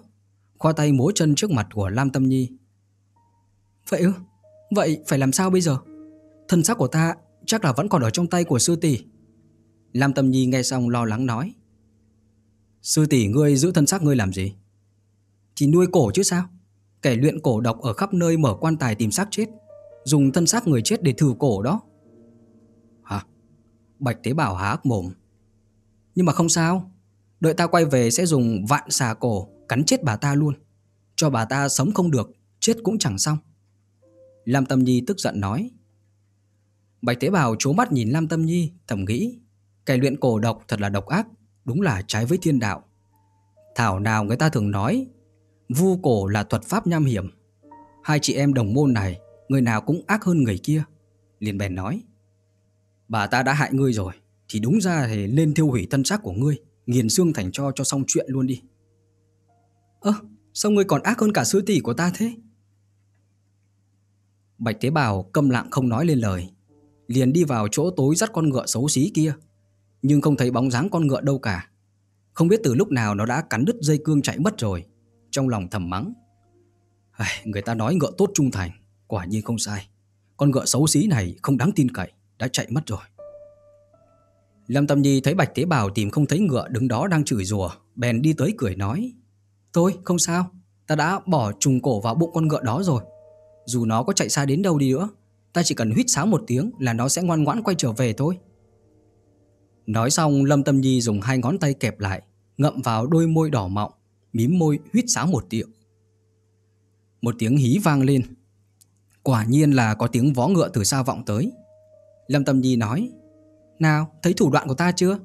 khoa tay múa chân trước mặt của Lam Tâm Nhi. Vậy ư? Vậy phải làm sao bây giờ? Thân xác của ta chắc là vẫn còn ở trong tay của sư tỷ. Lam Tâm Nhi nghe xong lo lắng nói. Sư tỷ ngươi giữ thân xác ngươi làm gì? Chỉ nuôi cổ chứ sao? Kẻ luyện cổ độc ở khắp nơi mở quan tài tìm xác chết, Dùng thân xác người chết để thử cổ đó. Hả? Bạch Tế Bảo há mồm. Nhưng mà không sao. Đợi ta quay về sẽ dùng vạn xà cổ Cắn chết bà ta luôn. Cho bà ta sống không được, Chết cũng chẳng xong. Lam Tâm Nhi tức giận nói. Bạch Tế Bảo trố mắt nhìn Lam Tâm Nhi, Thầm nghĩ, Kẻ luyện cổ độc thật là độc ác, Đúng là trái với thiên đạo. Thảo nào người ta thường nói Vu cổ là thuật pháp nham hiểm. Hai chị em đồng môn này, người nào cũng ác hơn người kia. Liền bèn nói. Bà ta đã hại ngươi rồi, thì đúng ra thì lên thiêu hủy thân xác của ngươi, nghiền xương thành cho cho xong chuyện luôn đi. Ơ, sao ngươi còn ác hơn cả sư tỷ của ta thế? Bạch Tế Bào câm lặng không nói lên lời, liền đi vào chỗ tối dắt con ngựa xấu xí kia, nhưng không thấy bóng dáng con ngựa đâu cả. Không biết từ lúc nào nó đã cắn đứt dây cương chạy mất rồi, trong lòng thầm mắng. Người ta nói ngựa tốt trung thành, quả nhiên không sai. Con ngựa xấu xí này không đáng tin cậy, đã chạy mất rồi. Lâm Tâm Nhi thấy Bạch Tế Bào tìm không thấy ngựa đứng đó đang chửi rủa, bèn đi tới cười nói. Thôi, không sao, ta đã bỏ trùng cổ vào bụng con ngựa đó rồi. Dù nó có chạy xa đến đâu đi nữa, ta chỉ cần huýt sáo một tiếng là nó sẽ ngoan ngoãn quay trở về thôi. Nói xong Lâm Tâm Nhi dùng hai ngón tay kẹp lại, ngậm vào đôi môi đỏ mọng, mím môi huýt sáo một tiếng. Một tiếng hí vang lên. Quả nhiên là có tiếng vó ngựa từ xa vọng tới. Lâm Tâm Nhi nói, nào, thấy thủ đoạn của ta chưa?